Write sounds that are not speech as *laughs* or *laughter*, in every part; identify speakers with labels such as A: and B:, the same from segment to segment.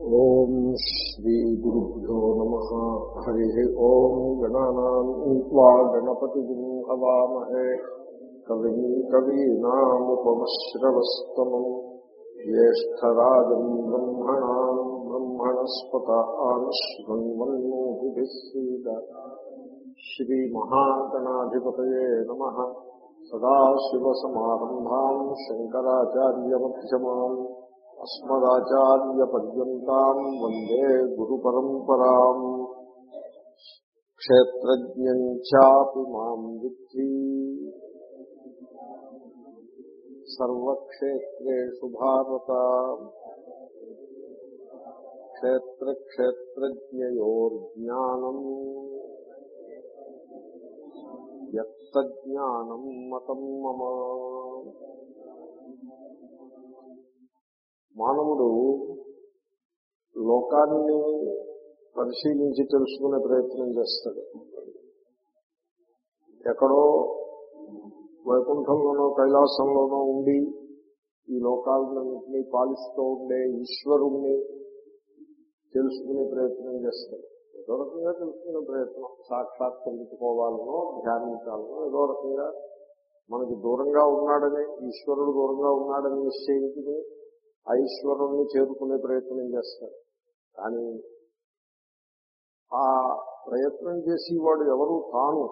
A: ఓం శ్రీ గురుభ్యో నమ. హరి ఓం గణానా గణపతి హవామహే. కవి కవీనాముపమశ్రవస్తమం. జ్యేష్టరాజం బ్రహ్మణా బ్రహ్మణస్పత ఆనుష్ణ్వన్నోభిసీద శ్రీమహాగణాధిపతయే నమ. సదాశివసమారంభాం శంకరాచార్యమ్యమాన్ అస్మదాచార్యపర్యంతం వందే గురు పరంపరా క్షేత్రజ్ఞం మాం విద్ధి సర్వక్షేత్రేషు భారత క్షేత్రక్షేత్రజ్ఞయోర్జ్ఞానం యజ్ఞానం మతం మమ మానవుడు లోకాన్ని పరిశీలించి తెలుసుకునే ప్రయత్నం చేస్తాడు. ఎక్కడో వైకుంఠంలోనో కైలాసంలోనో ఉండి ఈ లోకాలన్నింటినీ పాలిస్తూ ఉండే ఈశ్వరుణ్ణి తెలుసుకునే ప్రయత్నం చేస్తాడు. ఏదో రకంగా తెలుసుకునే ప్రయత్నం సాక్షాత్కరించుకోవాలనో ధ్యానించాలనో ఏదో రకంగా మనకి దూరంగా ఉన్నాడని ఈశ్వరుడు దూరంగా ఉన్నాడని నిశ్చయించుకుని ఆ ఈశ్వరుణ్ణి చేరుకునే ప్రయత్నం చేస్తాడు కానీ ఆ ప్రయత్నం చేసేవాడు ఎవరు తాను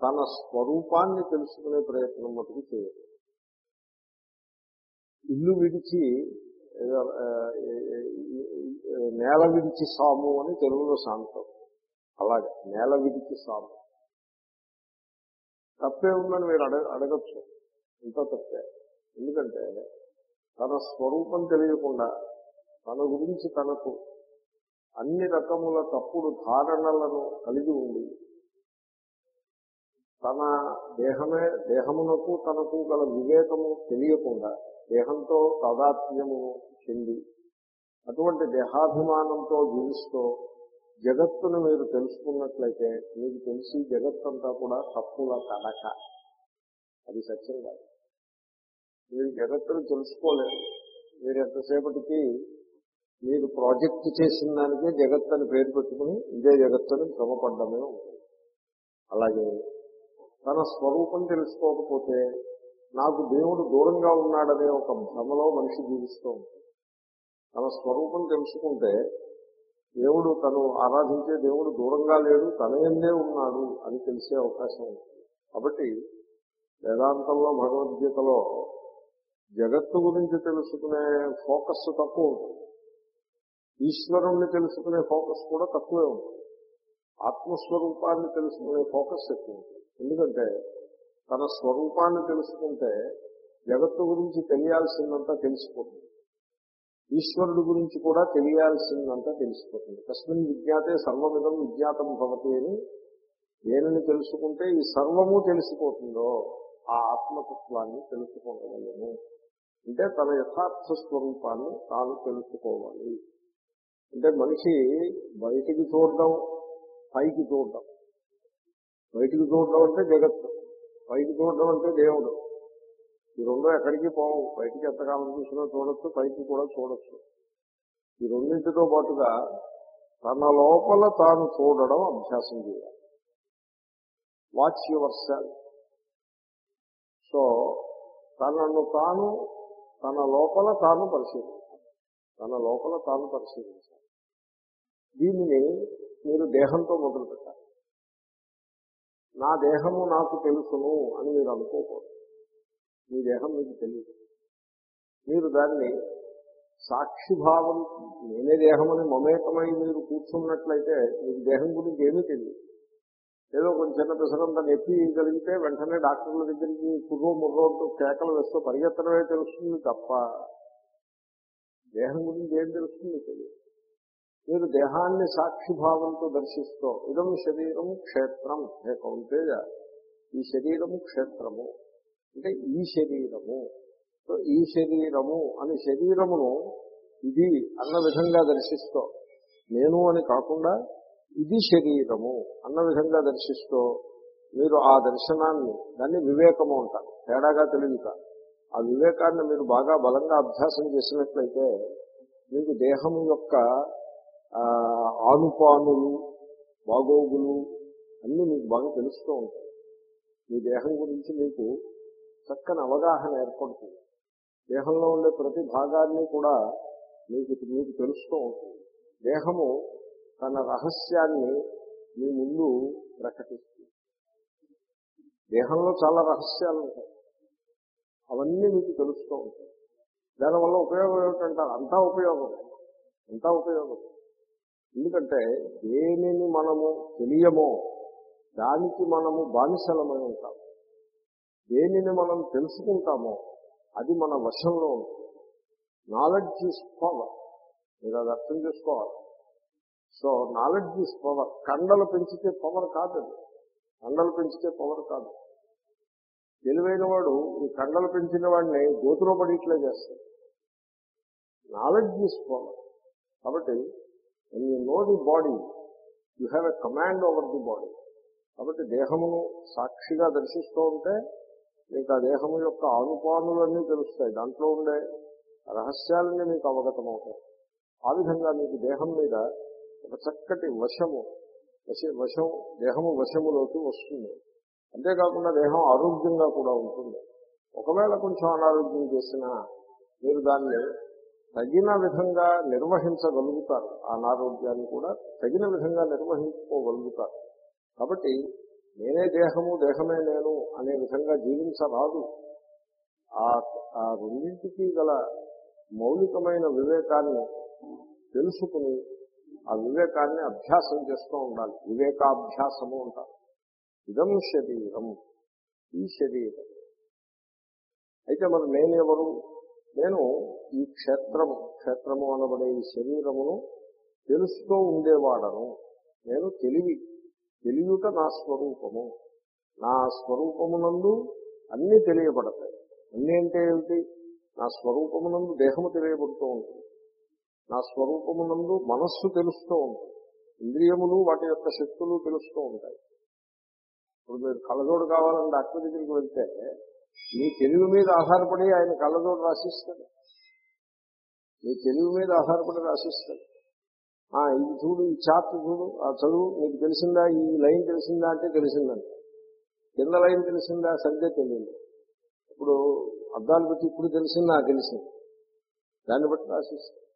A: తన స్వరూపాన్ని తెలుసుకునే ప్రయత్నం మటుకు చేయదు ఇల్లు విడిచి నేల విడిచి సాము అని తెలుగులో సాంతం. అలాగే నేల విడిచి సాము. తప్పే ఉందని మీరు అడగ అడగచ్చు. ఇంత తప్పే. ఎందుకంటే తన స్వరూపం తెలియకుండా తన గురించి తనకు అన్ని రకముల తప్పుడు ధారణలను కలిగి ఉండి తన దేహమే దేహమునకు తనకు గల వివేకము తెలియకుండా దేహంతో తాదాత్మ్యము చెంది అటువంటి దేహాభిమానంతో జీవిస్తూ జగత్తును మీరు తెలుసుకున్నట్లయితే మీకు తెలిసి జగత్తంతా కూడా తప్పుల కనక అది సత్యం కాదు. మీరు జగత్తును తెలుసుకోలేరు మీరు ఎంతసేపటికి మీరు ప్రాజెక్ట్ చేసిన దానికే జగత్ అని పేరు పెట్టుకుని ఇదే జగత్తుని భ్రమపడ్డమే ఉంటుంది. అలాగే తన స్వరూపం తెలుసుకోకపోతే నాకు దేవుడు దూరంగా ఉన్నాడనే ఒక భ్రమలో మనిషి జీవిస్తూ ఉంటుంది. తన స్వరూపం తెలుసుకుంటే దేవుడు తను ఆరాధించే దేవుడు దూరంగా లేడు తన ఎందే ఉన్నాడు అని తెలిసే అవకాశం ఉంటుంది. కాబట్టి వేదాంతంలో భగవద్గీతలో జగత్తు గురించి తెలుసుకునే ఫోకస్ తక్కువ ఉంటుంది. ఈశ్వరుణ్ణి తెలుసుకునే ఫోకస్ కూడా తక్కువే ఉంటుంది. ఆత్మస్వరూపాన్ని తెలుసుకునే ఫోకస్ ఎక్కువ ఉంటుంది. ఎందుకంటే తన స్వరూపాన్ని తెలుసుకుంటే జగత్తు గురించి తెలియాల్సిందంతా తెలిసిపోతుంది. ఈశ్వరుడు గురించి కూడా తెలియాల్సిందంతా తెలిసిపోతుంది. తస్మిన్ విజ్ఞాతే సర్వవిధం విజ్ఞాతం భవతి అని దేనిని తెలుసుకుంటే ఈ సర్వము తెలిసిపోతుందో ఆ ఆత్మతత్వాన్ని తెలుసుకోగలము అంటే తన యథార్థ స్వరూపాన్ని తాను తెలుసుకోవాలి. అంటే మనిషి బయటికి చూడడం పైకి చూడడం. బయటికి చూడడం అంటే జగత్తు. పైకి చూడడం అంటే దేవుడు. ఈ రెండు ఎక్కడికి పోవు. బయటికి ఎంతకాలం చూసినా చూడొచ్చు పైకి కూడా చూడొచ్చు. ఈ రెండింటితో పాటుగా తన లోపల తాను చూడడం అభ్యాసం చేయాలి. వాచ్ యువర్ సో తనను తాను తన లోపల తాను పరిశీలించాలి. తన లోపల తాను పరిశీలించాలి. దీనిని మీరు దేహంతో మొదలు పెట్టాలి. నా దేహము నాకు తెలుసును అని మీరు అనుకోకూడదు. మీ దేహం మీకు తెలియదు మీరు దాన్ని సాక్షిభావం నేనే దేహమని మమేకమై మీరు కూర్చున్నట్లయితే మీకు దేహం గురించి ఏమీ తెలియదు. ఏదో కొంచెం చిన్న పిసరంత నొప్పి కలిగితే వెంటనే డాక్టర్ల దగ్గరికి కుర్రో ముర్రోతో కేకలు వేస్తూ పరిగెత్తడమే తెలుస్తుంది తప్ప దేహం గురించి ఏం తెలుస్తుంది తెలియదు మీరు దేహాన్ని సాక్షిభావంతో దర్శిస్తూ ఇదం శరీరం క్షేత్రం హే కౌంటేజ ఈ శరీరము క్షేత్రము. అంటే ఈ శరీరము. సో ఈ శరీరము అని శరీరమును ఇది అన్న విధంగా దర్శిస్తూ నేను అని కాకుండా ఇది శరీరము అన్న విధంగా దర్శిస్తూ మీరు ఆ దర్శనాన్ని దాన్ని వివేకము అంటారు. తేడాగా తెలియదు ఆ వివేకాన్ని మీరు బాగా బలంగా అభ్యాసం చేసినట్లయితే మీకు దేహం యొక్క ఆనుపానులు బాగోగులు అన్నీ మీకు బాగా తెలుస్తూ ఉంటాయి. మీ దేహం గురించి మీకు చక్కని అవగాహన ఏర్పడుతుంది. దేహంలో ఉండే ప్రతి భాగాన్ని కూడా మీకు మీకు తెలుస్తూ ఉంటుంది. దేహము తన రహస్యాన్ని మీ ముందు ప్రకటిస్తుంది. దేహంలో చాలా రహస్యాలు ఉంటాయి. అవన్నీ మీకు తెలుస్తూ ఉంటాయి. దానివల్ల ఉపయోగం ఏమిటంటారు? అంతా ఉపయోగం. అంతా ఉపయోగం. ఎందుకంటే దేనిని మనము తెలియమో దానికి మనము బానిసలమై ఉంటాం. దేనిని మనం తెలుసుకుంటామో అది మన వశంలో ఉంటుంది. నాలెడ్జ్ ఈజ్ పవర్ మీరు అది అర్థం చేసుకోవాలి. సో నాలెడ్జ్ ఈజ్ పవర్ కండలు పెంచితే పవర్ కాదు. కండలు పెంచితే పవర్ కాదు. తెలివైన వాడు ఈ కండలు పెంచిన వాడిని గోతులో పడి ఇట్లా చేస్తాడు. నాలెడ్జ్ ఈజ్ పవర్ కాబట్టి you know the body you have a command over the body కాబట్టి దేహమును సాక్షిగా దర్శిస్తూ ఉంటే మీకు ఆ దేహము యొక్క ఆనుపానులన్నీ తెలుస్తాయి. దాంట్లో ఉండే రహస్యాలన్నీ మీకు అవగతమవుతాయి. ఆ విధంగా మీకు దేహం మీద ఒక చక్కటి వశము వశ వశం దేహము వశములోకి వస్తుంది. అంతేకాకుండా దేహం ఆరోగ్యంగా కూడా ఉంటుంది. ఒకవేళ కొంచెం అనారోగ్యం చేసినా మీరు దాన్ని తగిన విధంగా నిర్వహించగలుగుతారు. ఆ అనారోగ్యాన్ని కూడా తగిన విధంగా నిర్వహించుకోగలుగుతారు. కాబట్టి నేనే దేహము దేహమే నేను అనే విధంగా జీవించరాదు. ఆ ఆ రెండింటికి గల మౌలికమైన వివేకాన్ని తెలుసుకుని ఆ వివేకాన్ని అభ్యాసం చేస్తూ ఉండాలి. వివేకాభ్యాసము అంటారు. ఇదం శరీరం. ఈ శరీరం. అయితే మరి నేను ఎవరు నేను ఈ క్షేత్రము క్షేత్రము అనబడే ఈ శరీరమును తెలుస్తూ ఉండేవాడను. నేను తెలివి తెలియట నా స్వరూపము. నా స్వరూపమునందు అన్నీ తెలియబడతాయి. అన్నీ అంటే ఏమిటి? నా స్వరూపమునందు దేహము తెలియబడుతూ ఉంటుంది. నా స్వరూపమునందు మనస్సు తెలుస్తూ ఉంటుంది. ఇంద్రియములు వాటి యొక్క శక్తులు తెలుస్తూ ఉంటాయి. ఇప్పుడు మీరు కళ్ళజోడు కావాలని డాక్టర్ దగ్గరికి వెళ్తే మీ తెలివి మీద ఆధారపడి ఆయన కళ్ళజోడు రాసిస్తాడు. మీ తెలివి మీద ఆధారపడి రాసిస్తాడు. ఆ, ఇది చూడు ఈ చార్ట్ చూడు ఆ చదువు నీకు తెలిసిందా ఈ లైన్ తెలిసిందా అంటే తెలిసిందండి కింద లైన్ తెలిసిందా సరిగ్గా తెలియదు. ఇప్పుడు అద్దాలు పెట్టి ఇప్పుడు తెలిసిందా తెలిసింది. దాన్ని బట్టి రాసిస్తాడు.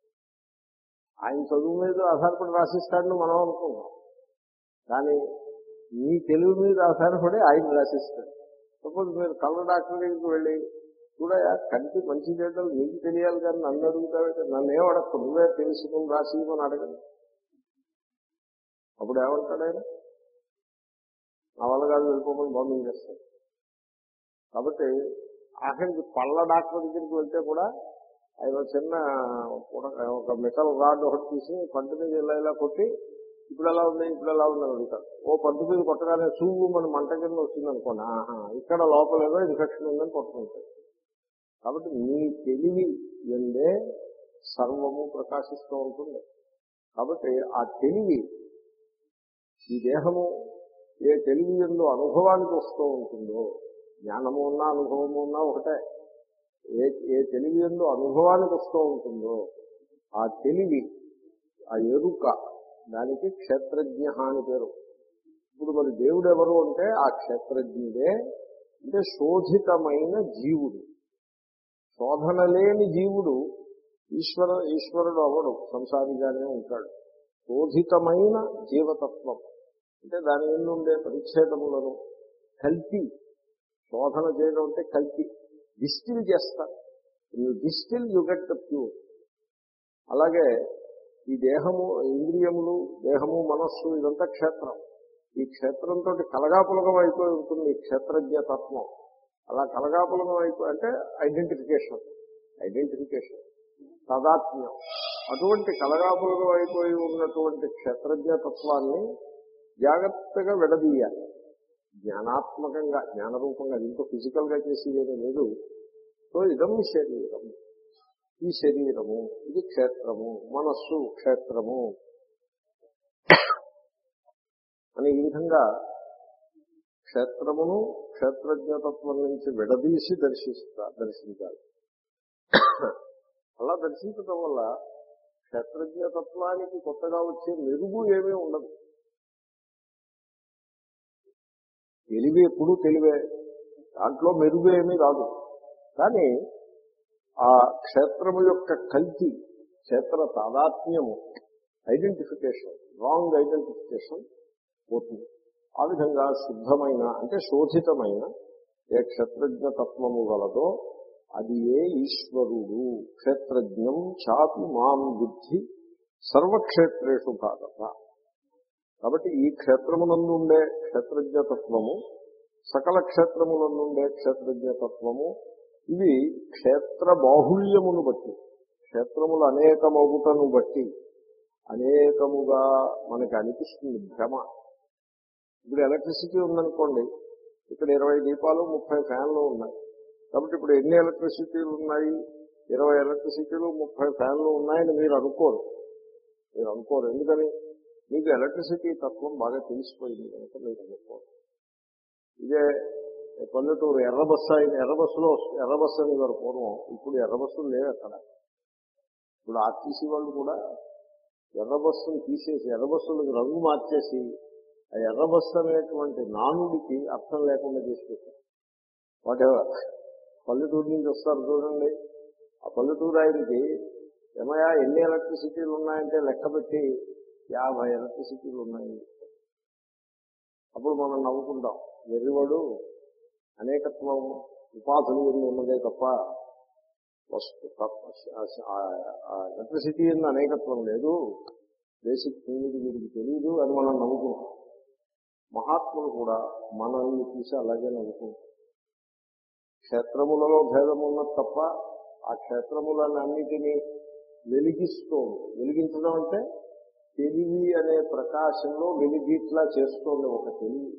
A: ఆయన చదువు మీద ఆధారపడి రాసిస్తాడని మనం అనుకుంటాం కానీ మీ తెలుగు మీద ఆధారపడి ఆయన రాసిస్తాడు. సపోజ్ మీరు కళ్ళ డాక్టర్ దగ్గరికి వెళ్ళి కూడా కంటి మంచి చేయడం నీకు తెలియాలి కానీ నన్ను అడుగుతావు నన్ను ఏం అడగదు నువ్వే తెలుసుకుని రాసి అని అడగదు అప్పుడు ఏమంటాడు ఆయన? నా వల్ల కాదు వెళ్ళిపోమని బాంబింగ్ చేస్తాడు. కాబట్టి ఆఖరికి పళ్ళ డాక్టర్ దగ్గరికి వెళ్తే కూడా ఆయన ఒక చిన్న ఒక- ఒక మెటల్ రాడ్ ఒకటి తీసి పంట మీద ఇలా ఇలా కొట్టి ఇప్పుడు ఎలా ఉంది ఇప్పుడు ఎలా ఉంది అని ఓ పంట మీద కొట్టగానే సూగు మన మంట కింద వచ్చింది అనుకోండి. ఆహా ఇక్కడ లోపల ఏదో ఇన్ఫెక్షన్ ఉందని కొట్టుకుంటాడు. కాబట్టి మీ తెలివి ఎందే సర్వము ప్రకాశిస్తూ ఉంటుంది. కాబట్టి ఆ తెలివి ఈ దేహము ఏ తెలివి ఎందు అనుభవానికి వస్తూ ఉంటుందో జ్ఞానము ఉన్నా అనుభవము ఉన్నా ఒకటే. ఏ ఏ తెలివి ఎందు అనుభవానికి వస్తూ ఉంటుందో ఆ తెలివి ఆ ఎరుక దానికి క్షేత్రజ్ఞ అని పేరు. ఇప్పుడు మరి దేవుడు ఎవరు అంటే ఆ క్షేత్రజ్ఞుడే అంటే శోధితమైన జీవుడు. శోధన లేని జీవుడు ఈశ్వర ఈశ్వరుడు అవడు సంసారిగానే ఉంటాడు. శోధితమైన జీవతత్వం అంటే దాని మీద పరిచ్ఛేదములను కల్పి శోధన చేయడం అంటే కల్పి. డిస్టిల్ చేస్తారు you distil you get the pure అలాగే ఈ దేహము ఇంద్రియములు దేహము మనస్సు ఇదంతా క్షేత్రం. ఈ క్షేత్రంతో కలగాపులగం అయిపోయి ఉంటుంది ఈ క్షేత్రజ్ఞ తత్వం అలా కలగాపులగం అయిపోయి అంటే ఐడెంటిఫికేషన్ ఐడెంటిఫికేషన్ తదాత్మ్యం. అటువంటి కలగాపులగం అయిపోయి ఉన్నటువంటి క్షేత్రజ్ఞ తత్వాన్ని జాగ్రత్తగా విడదీయాలి. జ్ఞానాత్మకంగా జ్ఞానరూపంగా ఇంకో ఫిజికల్గా చేసేదేమీ లేదు. సో ఇదం శరీరం. ఈ శరీరము ఇది క్షేత్రము మనస్సు క్షేత్రము. అని ఈ విధంగా క్షేత్రమును క్షేత్రజ్ఞతత్వం నుంచి విడదీసి దర్శిస్తా దర్శించాలి. అలా దర్శించడం వల్ల క్షేత్రజ్ఞతత్వానికి కొత్తగా వచ్చే మెరుగు ఏమీ ఉండదు. తెలివి ఎప్పుడూ తెలివే. దాంట్లో మెరుగు ఏమీ రాదు. కానీ ఆ క్షేత్రము యొక్క కల్తీ క్షేత్ర తాదాత్మ్యము ఐడెంటిఫికేషన్ రాంగ్ ఐడెంటిఫికేషన్ పోతుంది. ఆ విధంగా శుద్ధమైన అంటే శోధితమైన ఏ క్షేత్రజ్ఞ తత్వము గలదో అది ఏ ఈశ్వరుడు. క్షేత్రజ్ఞం చాపి మాం బుద్ధి సర్వక్షేత్రేషు భారత కాబట్టి ఈ క్షేత్రమునందుండే క్షేత్రజ్ఞతత్వము సకల క్షేత్రములందుండే క్షేత్రజ్ఞతత్వము ఇవి క్షేత్ర బాహుళ్యమును బట్టి క్షేత్రములు అనేకమగుటను బట్టి అనేకముగా మనకి అనిపిస్తుంది భ్రమ. ఇప్పుడు ఎలక్ట్రిసిటీ ఉందనుకోండి ఇక్కడ ఇరవై దీపాలు ముప్పై ఫ్యాన్లు ఉన్నాయి. కాబట్టి ఇప్పుడు ఎన్ని ఎలక్ట్రిసిటీలు ఉన్నాయి? ఇరవై ఎలక్ట్రిసిటీలు ముప్పై ఫ్యాన్లు ఉన్నాయని మీరు అనుకోరు. మీరు అనుకోరు. ఎందుకని? మీకు ఎలక్ట్రిసిటీ తత్వం బాగా తెలిసిపోయింది కనుక మీరు అనుకోరు ఇదే పల్లెటూరు ఎర్ర బస్సు అయిన ఎర్ర బస్సులో ఎర్ర బస్సు అని వారు పూర్వం ఇప్పుడు ఎర్ర బస్సులు లేవు అక్కడ. ఇప్పుడు ఆర్టీసీ వాళ్ళు కూడా ఎర్ర బస్సును తీసేసి ఎర్ర బస్సులకు రంగు మార్చేసి ఆ ఎర్ర బస్సు అనేటువంటి నానుడికి అర్థం లేకుండా చేసిపెట్టారు. వాటెవర్ పల్లెటూరు నుంచి వస్తారు చూడండి. ఆ పల్లెటూరు ఆయనకి ఏమయ్యా ఎన్ని ఎలక్ట్రిసిటీలు ఉన్నాయంటే లెక్క పెట్టి యాభై ఎలక్ట్రిసిటీలు ఉన్నాయి. అప్పుడు మనం నవ్వుకుంటాం. వెర్రివాడు అనేకత్వం ఉపాధులు ఎన్ని ఉన్నదే తప్ప వస్తు ఎలక్ట్రిసిటీ ఎన్న అనేకత్వం లేదు. బేసిక్ థింగ్ వీడికి తెలియదు అని మనం నవ్వుకుంటాం. మహాత్ములు కూడా మనల్ని చూసి అలాగే నవ్వుకుంటాం క్షేత్రములలో భేదం ఉన్నది తప్ప ఆ క్షేత్రములన్నిటినీ వెలిగిస్తూ వెలిగించడం అంటే తెలివి అనే ప్రకాశంలో వెలిగిట్లా చేస్తోంది ఒక తెలివి.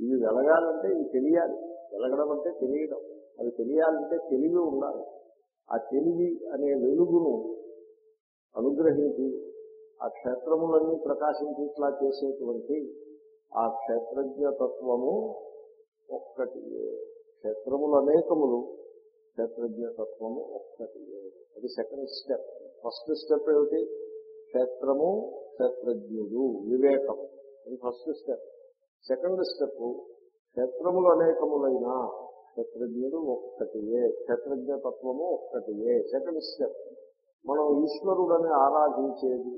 A: ఇవి వెలగాలంటే ఇవి తెలియాలి. వెలగడం అంటే తెలియడం. అది తెలియాలంటే తెలివి ఉండాలి. ఆ తెలివి అనే వెలుగును అనుగ్రహించి ఆ క్షేత్రములన్నీ ప్రకాశించేట్లా చేసేటువంటి ఆ క్షేత్రజ్ఞ తత్వము ఒక్కటి క్షేత్రములు అనేకములు క్షేత్రజ్ఞ తత్వము ఒక్కటి అది సెకండ్ స్టెప్ ఫస్ట్ స్టెప్ ఏమిటి? క్షేత్రము క్షేత్రజ్ఞుడు వివేకం. అది ఫస్ట్ స్టెప్ సెకండ్ స్టెప్ క్షేత్రములు అనేకములైన క్షేత్రజ్ఞుడు ఒక్కటియే క్షేత్రజ్ఞ తత్వము ఒక్కటియే. సెకండ్ స్టెప్ మనం ఈశ్వరుడని ఆరాధించేది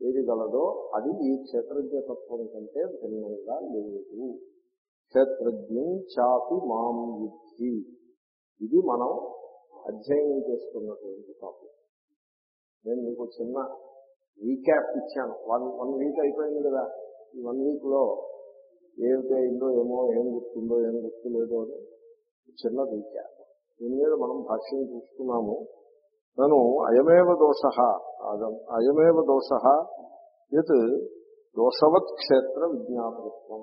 A: ఏది గలదో అది ఈ క్షేత్రజ్ఞ తత్వం కంటే భిన్నంగా లేదు. క్షేత్రజ్ఞం చాపి మాం విద్ధి. ఇది మనం అధ్యయనం చేస్తున్నటువంటి టాపిక్ నేను మీకు చిన్న రీక్యాప్ ఇచ్చాను. వన్ వన్ వీక్ అయిపోయింది కదా. ఈ వన్ వీక్లో ఏమిటి అయిందో ఏమో ఏం గుర్తుందో ఏం గుర్తులేదో అని చిన్న రీక్యాప్ దీని మీద మనం భాష్యం చూసుకున్నాము నన్ను అయమేవ దోష అయమేవ దోష యత్ దోషవత్ క్షేత్ర విజ్ఞాపకత్వం.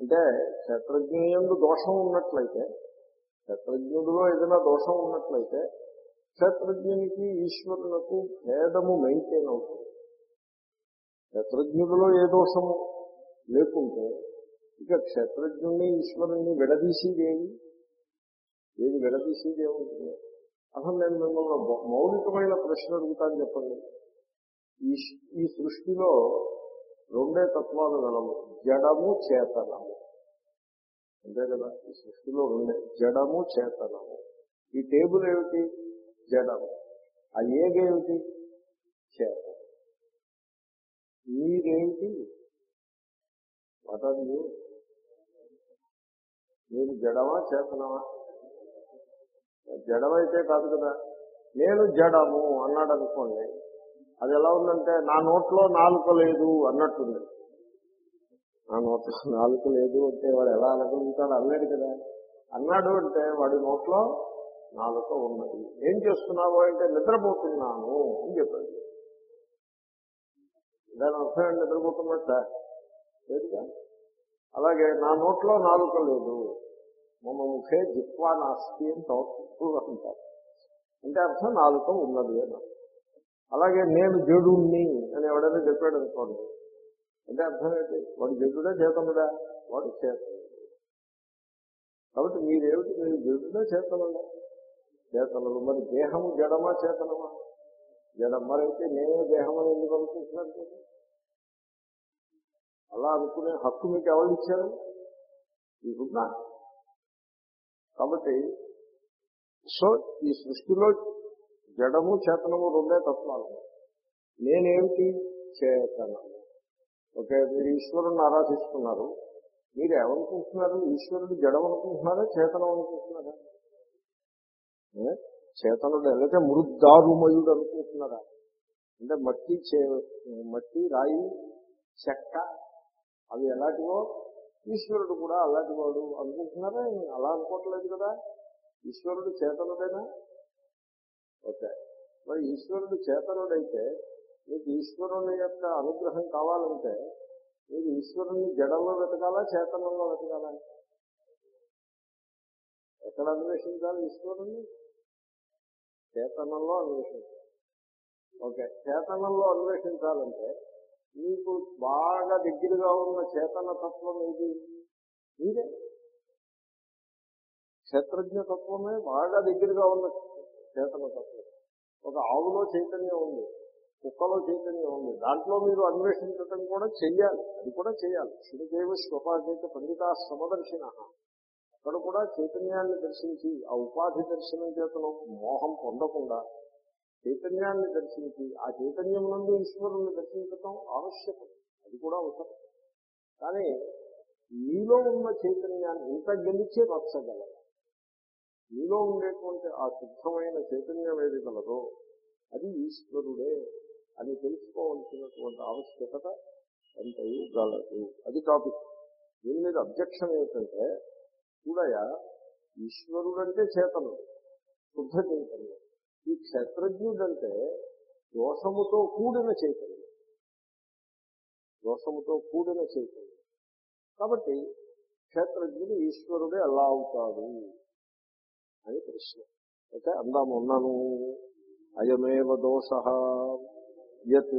A: అంటే క్షేత్రజ్ఞయందు దోషం ఉన్నట్లయితే క్షేత్రజ్ఞుడిలో ఏదైనా దోషం ఉన్నట్లయితే క్షేత్రజ్ఞునికి ఈశ్వరులకు భేదము మెయింటైన్ అవుతుంది. క్షేత్రజ్ఞుడిలో ఏ దోషము లేకుంటే ఇక క్షేత్రజ్ఞుణ్ణి ఈశ్వరుణ్ణి విడదీసేదేమి? ఏది విడదీసేదేముంటుంది అసలు నేను మిమ్మల్ని మౌలికమైన ప్రశ్న అడుగుతాను చెప్పండి. ఈ ఈ సృష్టిలో రెండే తత్వాలు గలవు. జడము చేతనము. అంతే కదా? ఈ సృష్టిలో రెండే. జడము చేతనము. ఈ టేబుల్ ఏమిటి? జడం. ఆ ఏగేమిటి? చేత మీరేమిటి వాటారు మీరు జడమా చేతనమా జడమైతే కాదు కదా. నేను జడము అన్నాడు అనుకోండి. అది ఎలా ఉందంటే నా నోట్లో నాలుక లేదు అన్నట్టుంది. నా నోట్లో నాలుక లేదు అంటే వాడు ఎలా అనుకుంటాడు అన్నాడు కదా. అన్నాడు అంటే వాడి నోట్లో నాలుక ఉన్నది. ఏం చేస్తున్నావు అంటే నిద్రపోతున్నాను అని చెప్పాడు. దాని అర్థం నిద్రపోతున్నట్ట లేదుగా? అలాగే నా నోట్లో నాలుక లేదు. మమ్మ ముఖే జిత్వా నాస్తి అని తోడు అంటారు అంటే అర్థం నాలుక ఉన్నది అని అలాగే నేను జడుణ్ణి అని ఎవడైనా చెప్పాడు అనుకోండి. అంటే అర్థం ఏంటి? వాడు జడుడా చేతనుడా? వాడు చేతనుడు. కాబట్టి మీరేమిటి? మీరు జడుడా చేతనుడా? చేతనలు. మరి దేహము జడమా చేతనమా? జడం మరైతే నేనే దేహం అని ఎందుకు అనుకుంటున్నాను అలా అనుకునే హక్కు మీకు ఎవరు ఇచ్చారు మీకున్నా కాబట్టి సో ఈ సృష్టిలో జడము చేతనము రెండే తత్వాలు. నేనేమిటి? చేతనము ఓకే మీరు ఈశ్వరుని ఆరాధిస్తున్నారు. మీరు ఏమనుకుంటున్నారు? ఈశ్వరుడు జడం అనుకుంటున్నారా చేతనం అనుకుంటున్నారా చేతనుడు ఎలాగే మృద్దారుమయుడు అనుకుంటున్నారా అంటే మట్టి చే మట్టి రాయి చెక్క అవి ఎలాంటివో ఈశ్వరుడు కూడా అలాంటి వాడు అనుకుంటున్నారా? అలా అనుకోవట్లేదు కదా. ఈశ్వరుడు చేతనుడేనా? ఓకే. మరి ఈశ్వరుడు చేతనుడైతే మీకు ఈశ్వరుని యొక్క అనుగ్రహం కావాలంటే మీరు ఈశ్వరుని జడంలో వెతకాలా చేతనంలో వెతకాలా? ఎక్కడ అన్వేషించాలి ఈశ్వరుని చేతనంలో అన్వేషించాలి. ఓకే చేతనంలో అన్వేషించాలంటే మీకు బాగా దగ్గరగా ఉన్న చేతన తత్వం ఏది? మీరే క్షేత్రజ్ఞ తత్వమే బాగా దగ్గరగా ఉన్న చేతన తత్వం. ఒక ఆవులో చైతన్యం ఉంది కుక్కలో చైతన్యం ఉంది దాంట్లో మీరు అన్వేషించటం కూడా చెయ్యాలి అది కూడా చేయాలి శివదేవ స్వపాచేత పండితా సమదర్శిన అక్కడ కూడా చైతన్యాన్ని దర్శించి ఆ ఉపాధి దర్శనం చేతను మోహం పొందకుండా చైతన్యాన్ని దర్శించి ఆ చైతన్యం నుండి ఈశ్వరుణ్ణి దర్శించటం ఆవశ్యకం. అది కూడా అవసరం. కానీ మీలో ఉన్న చైతన్యాన్ని ఇంత గెలిచే రచ్చగలరు మీలో ఉండేటువంటి ఆ శుద్ధమైన చైతన్యం ఏది గలదో అది ఈశ్వరుడే అని తెలుసుకోవాల్సినటువంటి ఆవశ్యకత ఎంత గలదు. అది టాపిక్ దీని మీద అబ్జెక్షన్ ఏమిటంటే చూడయా ఈశ్వరుడంటే చేతనుడు శుద్ధ చైతన్యం. ఈ క్షేత్రజ్ఞుడంటే దోషముతో కూడిన చైతన్యం. దోషముతో కూడిన చైతన్యం. కాబట్టి క్షేత్రజ్ఞుడు ఈశ్వరుడే ఎలా అవుతాడు అని ప్రశ్న. అయితే అందాము ఉన్నాను. అయమేవ దోష? యత్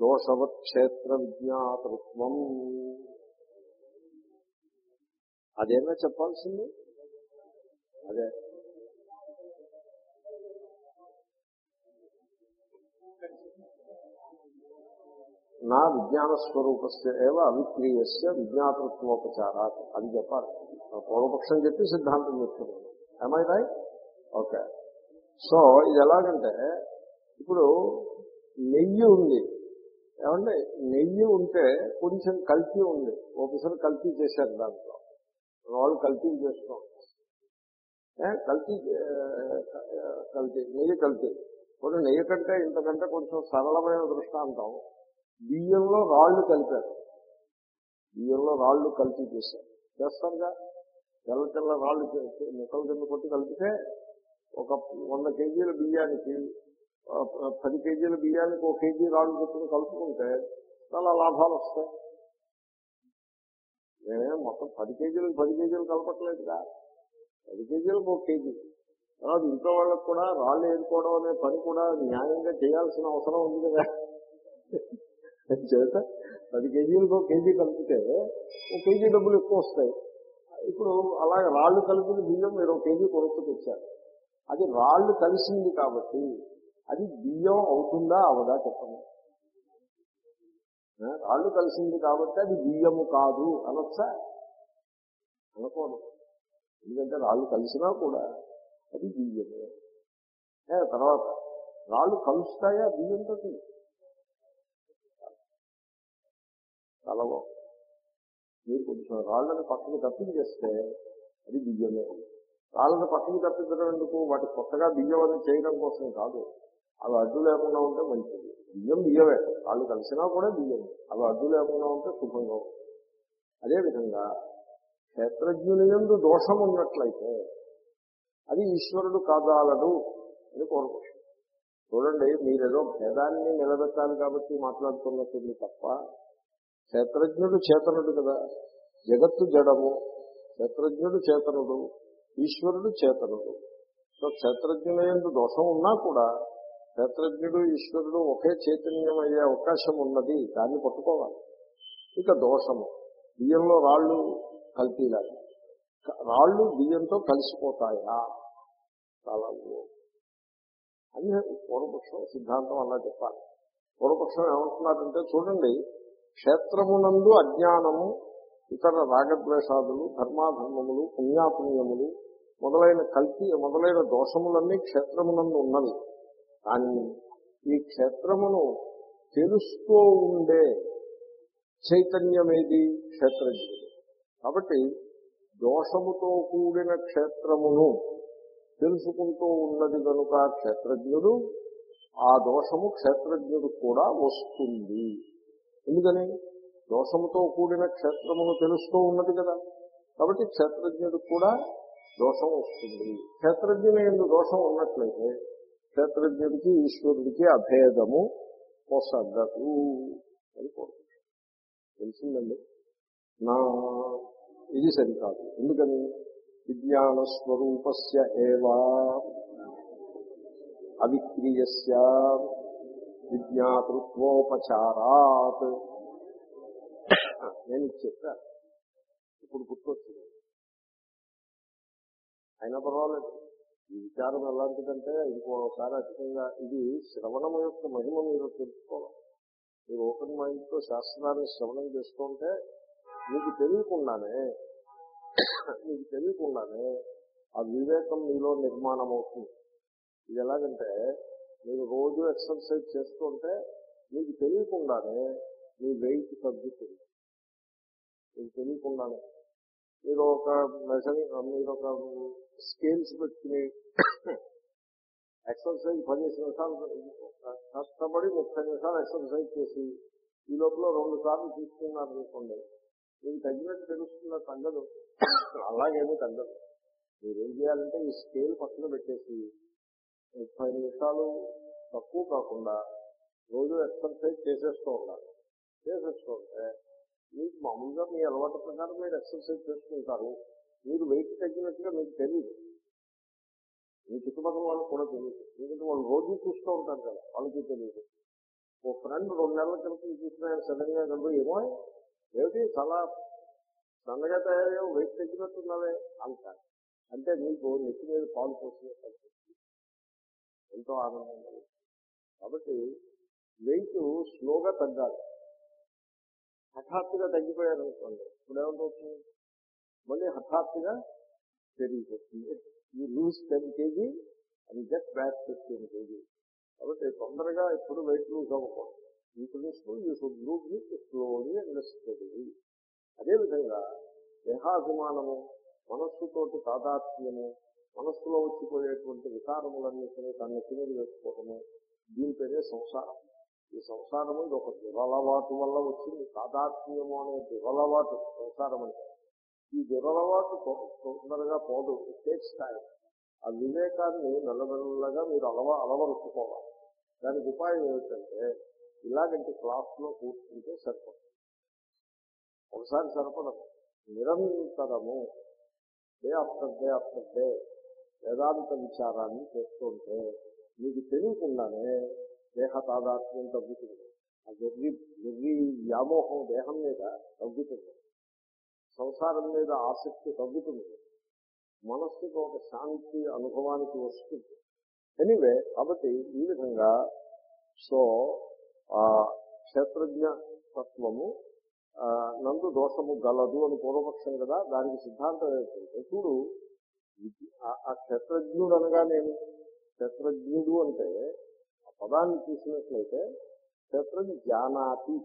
A: దోషవత్ క్షేత్ర విజ్ఞాతృత్వం అదేనా చెప్పాల్సింది? అదే. నా విజ్ఞాన స్వరూపస్య ఏవ అవిక్రీయస్య విజ్ఞాతృత్వోపచారాత్ అది చెప్పాలి. పూర్వపక్షం చెప్పి సిద్ధాంతం చెప్తున్నాను ఏమై రైట్ ఓకే సో ఇది ఎలాగంటే ఇప్పుడు నెయ్యి ఉంది. ఏమంటే నెయ్యి ఉంటే కొంచెం కల్తీ ఉంది. ఒకసారి కల్తీ చేశారు దాంట్లో. వాళ్ళు కల్తీ చేస్తూ ఉంటారు కల్తీ కల్తీ నెయ్యి కల్తీ. కొన్ని నెయ్యి కంటే ఇంతకంటే కొంచెం సరళమైన దృష్టాంతం బియ్యంలో రాళ్ళు కలిపారు. బియ్యంలో రాళ్ళు కల్తీ చేశారు. చేస్తారుగా? తెల్ల తెల్ల రాళ్ళు ముక్కలు కింద కొట్టి కలిపితే ఒక వంద కేజీల బియ్యానికి పది కేజీల బియ్యానికి ఒక కేజీ రాళ్ళు చొప్పున కలుపుకుంటే చాలా లాభాలు వస్తాయి. నేనే మొత్తం పది కేజీలకు పది కేజీలు కలపట్లేదుగా పది కేజీలకు ఒక కేజీ. తర్వాత ఇంట్లో వాళ్ళకు కూడా రాళ్ళు ఏరుకోవడం అనే పని కూడా న్యాయంగా చేయాల్సిన అవసరం ఉంది కదా. చేత పది కేజీలకు ఒక కేజీ కలిపితే ఒక కేజీ డబ్బులు ఎక్కువ వస్తాయి. ఇప్పుడు అలాగే రాళ్ళు కలిపిన బియ్యం మీరు ఒక కేజీ కొనుక్కొచ్చారు అది రాళ్ళు కలిసింది కాబట్టి అది బియ్యం అవుతుందా అవదా చెప్పండి. రాళ్ళు కలిసింది కాబట్టి అది బియ్యము కాదు అనొచ్చా? అనకూడదు ఎందుకంటే రాళ్ళు కలిసినా కూడా అది బియ్యమే. తర్వాత రాళ్ళు కలుస్తాయా బియ్యంతో కలవ మీరు కొంచెం రాళ్ళని పక్కకు తప్పించేస్తే అది బియ్యమే. రాళ్ళని పక్కకు తప్పించడం ఎందుకు? వాటి కొత్తగా బియ్యం అనేది చేయడం కోసం కాదు. అవి అడ్డు లేకుండా ఉంటే మంచిది. బియ్యం బియ్యమే. వాళ్ళు కలిసినా కూడా బియ్యం అవి అడ్డు లేకుండా ఉంటే శుభంగా అదేవిధంగా క్షేత్రజ్ఞుని ఎందు దోషం ఉన్నట్లయితే అది ఈశ్వరుడు కాదాలడు అని కోరుకుంటాం చూడండి మీరేదో భేదాన్ని నిలబెట్టాలి కాబట్టి మాట్లాడుతున్నట్టుంది తప్ప క్షేత్రజ్ఞుడు చేతనుడు కదా. జగత్తు జడము. క్షేత్రజ్ఞుడు చేతనుడు. ఈశ్వరుడు చేతనుడు. సో క్షేత్రజ్ఞుల ఎందు దోషం ఉన్నా కూడా క్షేత్రజ్ఞుడు ఈశ్వరుడు ఒకే చైతన్యం అయ్యే అవకాశం ఉన్నది. దాన్ని పట్టుకోవాలి. ఇక దోషము. బియ్యంలో రాళ్ళు కల్తీలాగా. రాళ్ళు బియ్యంతో కలిసిపోతాయా? చాలా అని పూర్వపక్షం సిద్ధాంతం అలా చెప్పాలి. పూర్వపక్షం ఏమంటున్నారంటే చూడండి క్షేత్రమునందు అజ్ఞానము ఇతర రాగద్వేషాదులు ధర్మాధర్మములు పుణ్యాపుణ్యములు మొదలైన కల్పి మొదలైన దోషములన్నీ క్షేత్రమునందు ఉన్నవి. కానీ ఈ క్షేత్రమును తెలుస్తూ ఉండే చైతన్యమేది క్షేత్రజ్ఞుడు. కాబట్టి దోషముతో కూడిన క్షేత్రమును తెలుసుకుంటూ ఉన్నది కనుక క్షేత్రజ్ఞుడు ఆ దోషము క్షేత్రజ్ఞుడు కూడా వస్తుంది. ఎందుకని? దోషముతో కూడిన క్షేత్రమును తెలుస్తూ ఉన్నది కదా. కాబట్టి క్షేత్రజ్ఞుడు కూడా దోషం వస్తుంది. క్షేత్రజ్ఞుని ఎందుకు దోషం ఉన్నట్లయితే క్షేత్రజ్ఞుడికి ఈశ్వరుడికి అభేదము పొసగదు అని కోరుకుంటాం తెలిసిందండి? నా ఇది సరికాదు. ఎందుకని? విజ్ఞాన స్వరూపస్య ఏవా అవిక్రీయస్య విజ్ఞాతృత్వోపచారాత్. నేను ఇది చెప్పా. ఇప్పుడు గుర్తొచ్చింది. అయినా పర్వాలేదు. ఈ విచారం ఎలాంటిదంటే ఇంకోసారి అధికంగా ఇది శ్రవణం యొక్క మహిమ మీరు తెలుసుకోవాలి. మీరు ఓపెన్ మైండ్తో శాస్త్రాన్ని శ్రవణం చేస్తుంటే మీకు తెలియకుండానే మీకు తెలియకుండానే ఆ వివేకం మీలో నిర్మాణం అవుతుంది ఇది ఎలాగంటే మీరు రోజు ఎక్సర్సైజ్ చేస్తుంటే మీకు తెలియకుండానే మీ వెయిట్ తగ్గుతుంది. మీకు తెలియకుండానే. మీరు ఒక మెజరింగ్ మీరు ఒక స్కేల్స్ పెట్టుకుని ఎక్సర్సైజ్ పదిహేను నిమిషాలు కష్టపడి ముప్పై నిమిషాలు ఎక్సర్సైజ్ చేసి ఈ లోపల రెండు సార్లు తీసుకున్నారు అనుకోండి మీకు తగ్గినట్టు తెలుస్తుందా తగ్గదు అలాగేమీ తగ్గదు. మీరు ఏం చేయాలంటే ఈ స్కేల్ పక్కన పెట్టేసి ముప్పై నిమిషాలు తక్కువ కాకుండా రోజు ఎక్సర్సైజ్ చేసేస్తూ ఉండాలి. చేసేస్తూ ఉంటే మీకు మామూలుగా మీ అలవాటు ప్రకారం మీరు ఎక్సర్సైజ్ చేసుకుంటారు. మీరు వెయిట్ తగ్గినట్టుగా మీకు తెలియదు మీ చుట్టుపక్కల వాళ్ళకి కూడా తెలియదు ఎందుకంటే వాళ్ళు రోజు చూస్తూ ఉంటారు కదా వాళ్ళకి తెలియదు ఓ ఫ్రెండ్ రెండు నెలల క్రితం చూసిన సడన్గా కనుక ఏమో ఏమిటి చాలా సన్నగా తయారయ్యావు వెయిట్ తగ్గినట్టున్నదే అంటారు. అంటే మీకు నెత్తి మీద పాలు పోసినట్టు ఎంతో ఆనందం కాబట్టి వెయిట్ స్లోగా తగ్గాలి. హఠాత్తుగా తగ్గిపోయారు అనుకోండి ఇప్పుడు ఏమంటుంది మళ్ళీ హఠాత్తుగా పెరిగిపోతుంది. ఈ లూజ్ టెన్ కేజీ అది జస్ట్ బ్యాక్ ఫిఫ్టీన్ కేజీ. కాబట్టి తొందరగా ఇప్పుడు వెయిట్ లూజ్ అవ్వకూడదు. Increase you should lose with slowly and steady. అదేవిధంగా దేహాభిమానము మనస్సుతోటి తాదాత్మ్యము మనస్సులో వచ్చిపోయేటువంటి వికారములన్నింటినీ తన నెత్తి వేసుకోవటము దీని పేరే సంసారం. ఈ సంసారము ఇది ఒక దురలవాటు వల్ల వచ్చింది. తాదాత్మ్యము అనే దురలవాటు సంసారం అంటే. ఈ దురలవాటు తొందరగా పోదు. టేక్స్ టైం ఆ వివేకాన్ని మెల్లమెల్లగా మీరు అలవ అలవరుచుకోవాలి. దానికి ఉపాయం ఏమిటంటే ఇలాగంటి క్లాస్లో కూర్చుంటే సరిపడదు ఒకసారి సరిపడదు. నిరంతరము day after day after day వేదాంత విచారాన్ని చేస్తుంటే మీకు తెలియకుండానే దేహ తాదాత్మ్యం తగ్గుతుంది. ఆ వెర్రి వెర్రి వ్యామోహం దేహం మీద తగ్గుతుంది. సంసారం మీద ఆసక్తి తగ్గుతుంది. మనస్సుకు ఒక శాంతి అనుభవానికి వస్తుంది. ఎనివే కాబట్టి ఈ విధంగా సో ఆ క్షేత్రజ్ఞ తత్వము నందు దోషము గలదు అని పూర్వపక్షం కదా దానికి సిద్ధాంతం ఏంటంటే చూడు ఆ- క్షేత్రజ్ఞుడు అనగా క్షేత్రజ్ఞుడు అంటే పదాన్ని చూసినట్లయితే క్షేత్రం జానాతి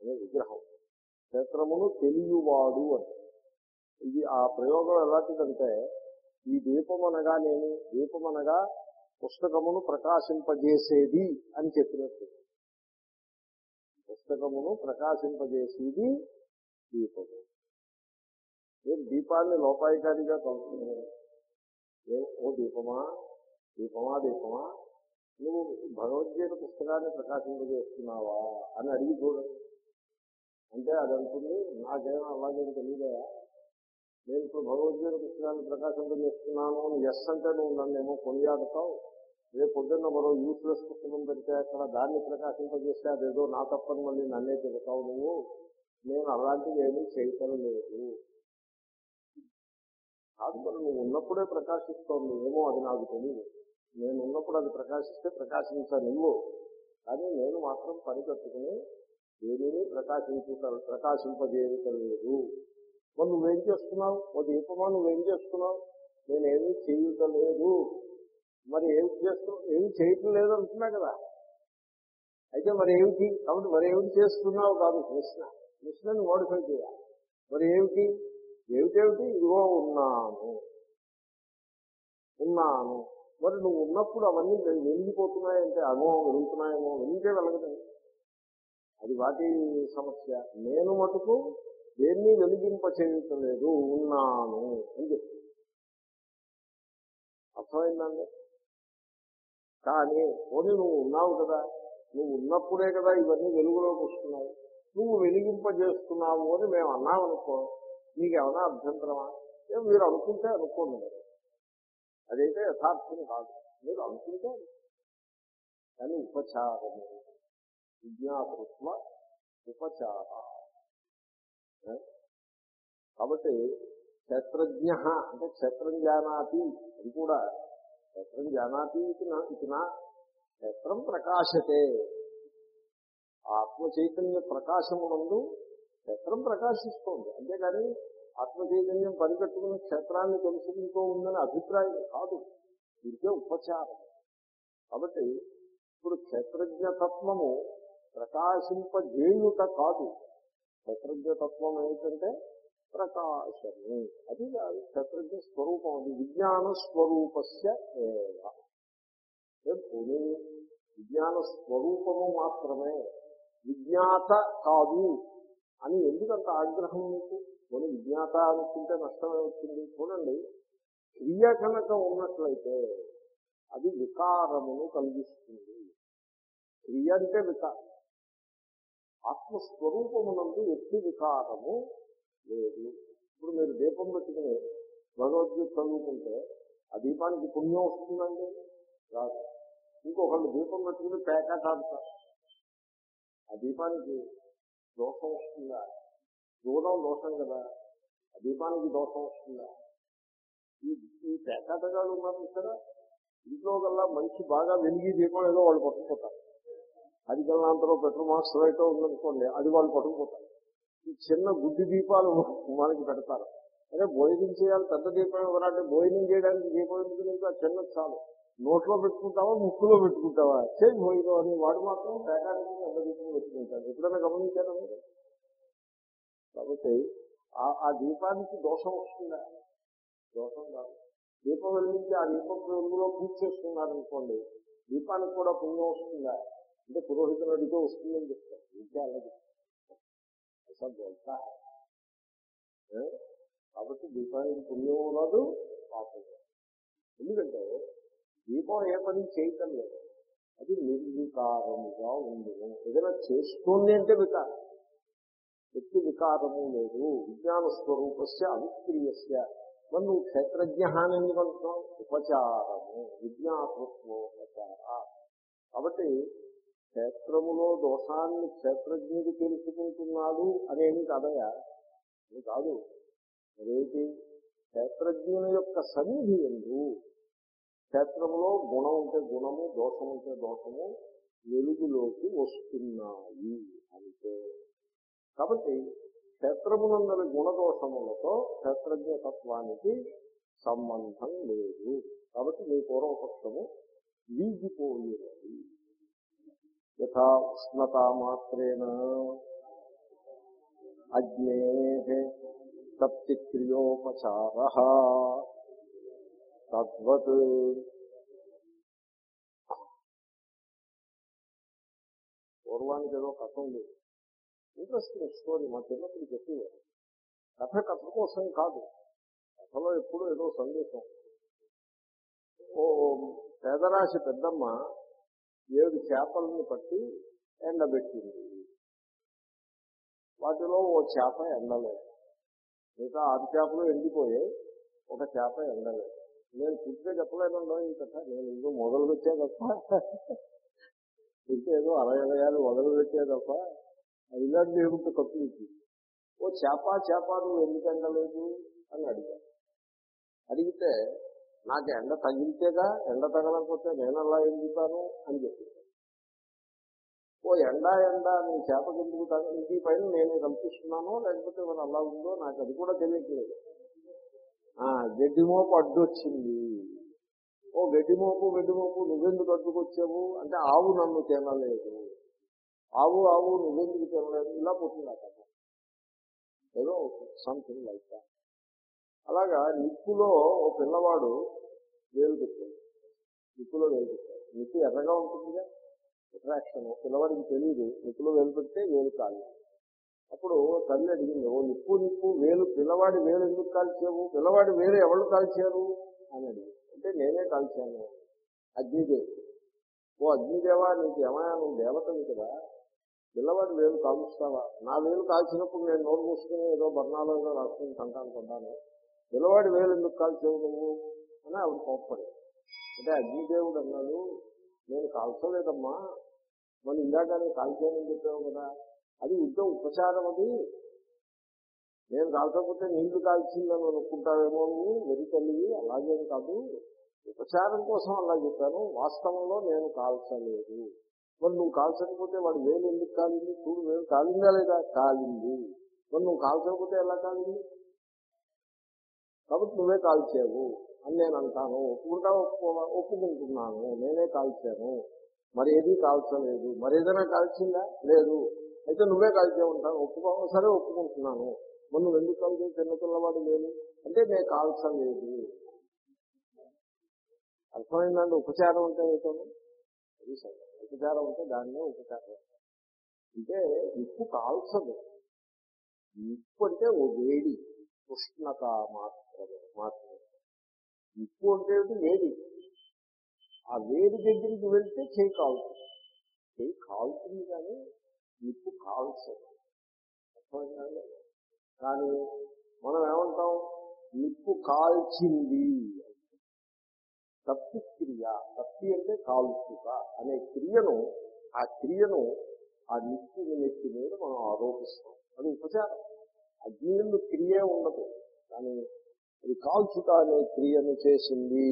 A: అనే విగ్రహం. క్షేత్రమును తెలియవాడు అని ఇది ఆ ప్రయోగం ఎలాంటిదంటే ఈ దీపం అనగా నేను దీపం అనగా పుస్తకమును ప్రకాశింపజేసేది అని చెప్పినట్టు. పుస్తకమును ప్రకాశింపజేసేది దీపము. నేను దీపాన్ని లోపాయికారిగా కలుపుతున్నాను నేను ఓ దీపమా? దీపమా? దీపమా? నువ్వు భగవద్గీత పుస్తకాన్ని ప్రకాశింపజేస్తున్నావా అని అడిగి చూడండి అంటే అది అంటుంది నాకేమో అలాగేం తెలియదా? నేను ఇప్పుడు భగవద్గీత పుస్తకాన్ని ప్రకాశింపజేస్తున్నాను అని ఎస్ అంటే నువ్వు నన్నేమో కొనియాడతావు. రేపు పొద్దున్న మరో యూస్లెస్ పుస్తకం పెడితే అక్కడ దాన్ని ప్రకాశింపజేస్తే అదేదో నా తప్పని మళ్ళీ నన్నే చెబుతావు నువ్వు. నేను అలాంటివి ఏమీ చేయటం లేదు. కాదు మరి నువ్వు ఉన్నప్పుడే ప్రకాశిస్తావు ఏమో అది నాకు తెలియదు. నేను ఉన్నప్పుడు అది ప్రకాశిస్తే ప్రకాశించనివ్వు కానీ నేను మాత్రం పని కట్టుకుని దేనిని ప్రకాశించు ప్రకాశింపజేయటలేదు మరి నువ్వేం చేస్తున్నావు? ఓ దీపమా? నువ్వేం చేస్తున్నావు? నేనేమీ చేయటలేదు. మరి ఏమి చేస్తున్నావు ఏమి చేయటం లేదు అంటున్నా కదా. అయితే మరి ఏమిటి? కాబట్టి మరి ఏమిటి చేస్తున్నావు కాదు కృష్ణ. కృష్ణని మోడిఫై చేయాలి. మరి ఏమిటి? ఏమిటేమిటి? ఇదిగో ఉన్నాను. ఉన్నాను. మరి నువ్వు ఉన్నప్పుడు అవన్నీ వె- వెలిగిపోతున్నాయంటే అగో వెలుగుతున్నాయేమో వెలిగితే వెలగదండి అది వాటి సమస్య. నేను మటుకు దేన్ని వెలిగింప చేయటలేదు ఉన్నాను అని చెప్తుంది అర్థమైందండి? కానీ పోనీ నువ్వు ఉన్నావు కదా నువ్వు ఉన్నప్పుడే కదా ఇవన్నీ వెలుగులోకి వస్తున్నాయి. నువ్వు వెలిగింపజేస్తున్నావు అని మేము అన్నామనుకో నీకేమైనా అభ్యంతరమా? మీరు అనుకుంటే అనుకోండి. అదైతే యథార్థం కాదు. మీరు అనుకుంటారు. కానీ ఉపచారము విజ్ఞాతృత్వ ఉపచార. కాబట్టి క్షేత్రజ్ఞ అంటే క్షేత్రం జానాతి అది కూడా క్షేత్రం జానాతి ఇది నా క్షేత్రం ప్రకాశతే. ఆత్మ చైతన్య ప్రకాశమునందు క్షేత్రం ప్రకాశిస్తోంది. అంతేగాని ఆత్మ చైతన్యం పరిగెట్టుకుని క్షేత్రాన్ని తెలుసుకుంటూ ఉందని అభిప్రాయం కాదు. ఇదే ఉపచారం. కాబట్టి ఇప్పుడు క్షేత్రజ్ఞతత్వము ప్రకాశింపజేయుట కాదు. క్షేత్రజ్ఞతత్వం ఏంటంటే ప్రకాశము. అది కాదు క్షేత్రజ్ఞ స్వరూపం. అది విజ్ఞాన స్వరూపస్య ఏవ. విజ్ఞాన స్వరూపము మాత్రమే. విజ్ఞాత కాదు అని ఎందుకంత ఆగ్రహం మీకు? పోనీ విజ్ఞాత అనుకుంటే నష్టమే వచ్చింది. చూడండి క్రియ కనుక ఉన్నట్లయితే అది వికారమును కలిగిస్తుంది. క్రియ అంటే వికారం ఆత్మస్వరూపమునందు ఎట్టి వికారము లేదు. ఇప్పుడు మీరు దీపం పెట్టుకుని భగవద్గీత చదువుకుంటే ఆ దీపానికి పుణ్యం వస్తుందండి? రాదు ఇంకొకళ్ళు దీపం పెట్టుకుని పేకాటాడతారు ఆ దీపానికి దోషం వస్తుందా? దూరం దోషం కదా. దీపానికి దోషం వస్తుందా? ఈ ఈ పేకాటగాళ్ళు ఉన్నారు కదా ఇంట్లో కల్లా మంచి బాగా వెలిగి దీపం ఏదో వాళ్ళు పట్టుకుపోతారు. అది కల్లా అంతలో పెట్రోల్ మాస్టర్ అయితే ఉందనుకోండి అది వాళ్ళు పట్టుకుపోతారు. ఈ చిన్న గుడ్డి దీపాలు మనకి పెడతారు. అదే భోజనం చేయాలి పెద్ద దీపం ఎవరంటే భోజనం చేయడానికి దీపం ఎందుకు నీకు ఆ చిన్న చాలు. నోట్లో పెట్టుకుంటావా ముక్కులో పెట్టుకుంటావా? చేయి భోజనం అని వాడు మాత్రం పేకానికి పెద్ద దీపం పెట్టుకుంటారు ఎప్పుడైనా గమనించారా మీరు? కాబట్టి ఆ- ఆ దీపానికి దోషం వస్తుందా? దోషం కాదు. దీపం వెలిగించి ఆ దీపం రంగులో పూజ చేసుకున్నారనుకోండి దీపానికి కూడా పుణ్యం వస్తుందా? అంటే పురోహితులు అడిగితే వస్తుందని చెప్తారు. విద్య అలాగే కాబట్టి దీపానికి పుణ్యం రాదు పాపం ఎందుకంటే దీపం ఏ పని చేయటం లేదు. అది నిర్వికారముగా ఉండును. ఏదైనా చేస్తుంది అంటే వికారం. వ్యక్తి వికారము లేదు. విజ్ఞాన స్వరూపస్య అవిక్రియస్య మరి నువ్వు క్షేత్రజ్ఞ అని ఎందుకు అంటున్నావు ఉపచారము విజ్ఞాతృత్వోపచార కాబట్టి క్షేత్రములో దోషాన్ని క్షేత్రజ్ఞుడు తెలుసుకుంటున్నాడు అనేమి కాదయా అది కాదు. మరేంటి? క్షేత్రజ్ఞుని యొక్క సన్నిధి ఎందు క్షేత్రంలో గుణం ఉంటే గుణము దోషం ఉంటే దోషము వెలుగులోకి వస్తున్నాయి. అంటే కాబట్టి క్షేత్రమునందరి గుణదోషములతో క్షేత్రజ్ఞతత్వానికి సంబంధం లేదు. కాబట్టి మీ పూర్వపక్షము వీగిపోయినది యథా ఉష్ణత మాత్రేణ అగ్నే తప్తిక్రియోపచార తద్వత్ పూర్వానికి ఏదో కథ ఉంది. ఇంట్రెస్టింగ్ స్టోరీ మా చిన్నప్పుడు చెప్పేవారు. కథ కథ కోసం కాదు కథలో ఎప్పుడూ ఏదో సందేశం. ఓ పేదరాశి పెద్దమ్మ ఏడు చేపలను పట్టి ఎండబెట్టింది. వాటిలో ఓ చేప ఎండలేదు. మిగతా ఆరు చేపలు ఎండిపోయాయి. ఒక చేప ఎండలేదు. నేను పూర్తిగా చెప్పలేదండో ఈ కథ? నేను ఇంకో మొదలు పెట్టే తప్ప. *laughs* ఇంకా ఏదో అరగలయాలు మొదలు పెట్టే తప్ప. అది ఇలాంటి ఏమిటో తప్పు ఓ చేప చేప నువ్వు ఎందుకు అని అడిగాను అడిగితే నాకు ఎండ తగిలితేగా ఎండ తగలకపోతే నేను అలా ఎందుతాను అని చెప్పి. ఓ ఎండ ఎండ నీ చేపకి ఎందుకు తగిలింది పైన నేను కల్పిస్తున్నాను లేకపోతే మరి అలా ఉందో నాకు అది కూడా తెలియట్లేదు. ఆ, గడ్డిమోపు అడ్డొచ్చింది. ఓ గడ్డిమోపు గడ్డిమోపు నువ్వెందుకు అడ్డుకొచ్చావు? అంటే ఆవు నన్ను తినలేదు. ఆవు ఆవు నువ్వెందుకు తినలేదు ఇలా పుట్టింది ఆ కథ. ఏదో సంథింగ్ లైక్ దాట్ అలాగా నిప్పులో ఓ పిల్లవాడు వేలు పెట్టాడు నిప్పులో వేలు పెట్టాడు నిప్పు ఎర్రగా ఉంటుందిగా? అట్రాక్షన్ పిల్లవాడికి తెలియదు నిప్పులో వేలు పెడితే వేలు కాలి అప్పుడు తల్లి అడిగింది ఓ నిప్పు నిప్పు వేలు పిల్లవాడి వేలు ఎందుకు కాల్చావు? పిల్లవాడి వేలు ఎవరు కాల్చారు? అని అడిగింది. అంటే నేనే కాల్చాను. అగ్నిదేవి. ఓ అగ్నిదేవా నీకు ఏమయ్యా నువ్వు దేవతవి కదా? పిల్లవాడి వేలు కాలుస్తావా నా వేలు కాల్చినప్పుడు నేను నోరు మూసుకుని ఏదో బర్ణాలు ఏదో రాసుకుని కంటాను కొన్నాను పిల్లవాడి వేలు ఎందుకు కాల్చేవు నువ్వు? అని ఆవిడ కోప్పడి అంటే అగ్నిదేవుడు అన్నాడు నేను కాల్చలేదమ్మా. మళ్ళీ ఇందాక నేను కాల్చేయని చెప్పావు కదా. అది యుద్ధ ఉపచారం అది. నేను కాల్చకపోతే నీళ్ళు కాల్చిందని అనుకుంటావేమో నువ్వు? వెరి తల్లి అలాగేం కాదు. ఉపచారం కోసం అలా చెప్పాను. వాస్తవంలో నేను కాల్చలేదు. మరి నువ్వు కాల్చకపోతే వాడు వేలు ఎందుకు కాలింది? చూడు వేలు కాలిందా లేదా? కాలింది. మరి నువ్వు కాల్చకపోతే ఎలా కాలింది? కాబట్టి నువ్వే కాల్చావు అని నేను అంటాను. ఒప్పుకుంటా ఒప్పుకోవా? ఒప్పుకుంటున్నాను. నేనే కాల్చాను. మరి ఏది కాల్చలేదు. మరి ఏదైనా కాల్చిందా? లేదు. అయితే నువ్వే కాల్చే ఉంటాను ఒప్పుకో సరే ఒప్పుకుంటున్నాను. మరి నువ్వు ఎందుకు కాల్చావు? చిన్నపిల్లవాడు లేదు అంటే నేను కాల్చలేదు. అర్థమైందండి? ఉపచారం అంటే అవుతాను అది సరే. ఉపచారం అంటే దాన్నే ఉపచారం అంటే నిప్పు కాల్చదు. నిప్పు అంటే ఓ వేడి ఉష్ణత మాత్రమే మాత్రమే. ఉప్పు అంటే వేడి. ఆ వేడి దగ్గరికి వెళ్తే చేయి కాలుతుంది చేయి కాలుతుంది కానీ నిప్పు కాల్చదు. కానీ మనం ఏమంటాం? నిప్పు కాల్చింది. తప్పి క్రియ తప్పి అంటే కాల్చుట అనే క్రియను ఆ క్రియను ఆ నిప్పు నెత్తి మీద మనం ఆరోపిస్తాం. అది ఉపచారం. అగ్నిందు క్రియే ఉండదు. కానీ అది కాల్చుట అనే క్రియను చేసింది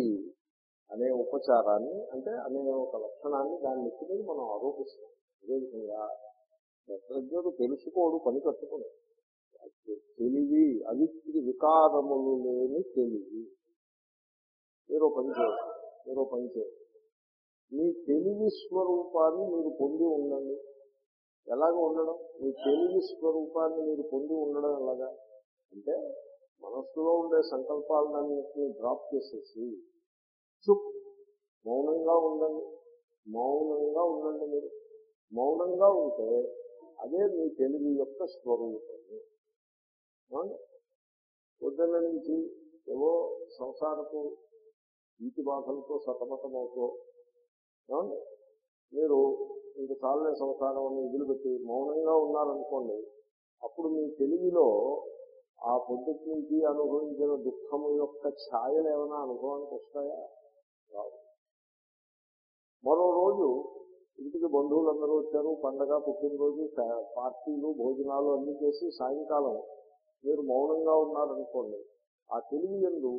A: అనే ఉపచారాన్ని అంటే అనే ఒక లక్షణాన్ని దాని నెత్తి మీద మనం ఆరోపిస్తాం. అదేవిధంగా శాస్త్రజ్ఞుడు తెలుసుకోడు పని కట్టుకోడు తెలివి అవిక్రి వికారములు లేని తెలివి. మీరు పని మీరు పని మీ తెలివి స్వరూపాన్ని మీరు పొంది ఉండండి. ఎలాగ ఉండడం? మీ తెలివి స్వరూపాన్ని మీరు పొంది ఉండడం ఎలాగా? అంటే మనస్సులో ఉండే సంకల్పాలన్నింటినీ డ్రాప్ చేసేసి చుప్ మౌనంగా ఉండండి. మౌనంగా ఉండండి మీరు. మౌనంగా ఉంటే అదే మీ తెలివి యొక్క స్వరూపము పొద్దున్న నుంచి ఏవో సంసారపు నీటి బాధలతో సతమతమవుతూ ఏమండి? మీరు ఇంక చాలనే సంసారం అని వదిలిపెట్టి మౌనంగా ఉన్నారనుకోండి అప్పుడు మీ తెలివిలో ఆ పొద్దుటి నుంచి అనుభవించిన దుఃఖం యొక్క ఛాయలు ఏమైనా అనుభవానికి వస్తాయా రావు మరో రోజు ఇంటికి బంధువులందరూ వచ్చారు పండగ పుట్టినరోజు పార్టీలు భోజనాలు అన్ని చేసి సాయంకాలం మీరు మౌనంగా ఉన్నారనుకోండి ఆ తెలివి ఎందు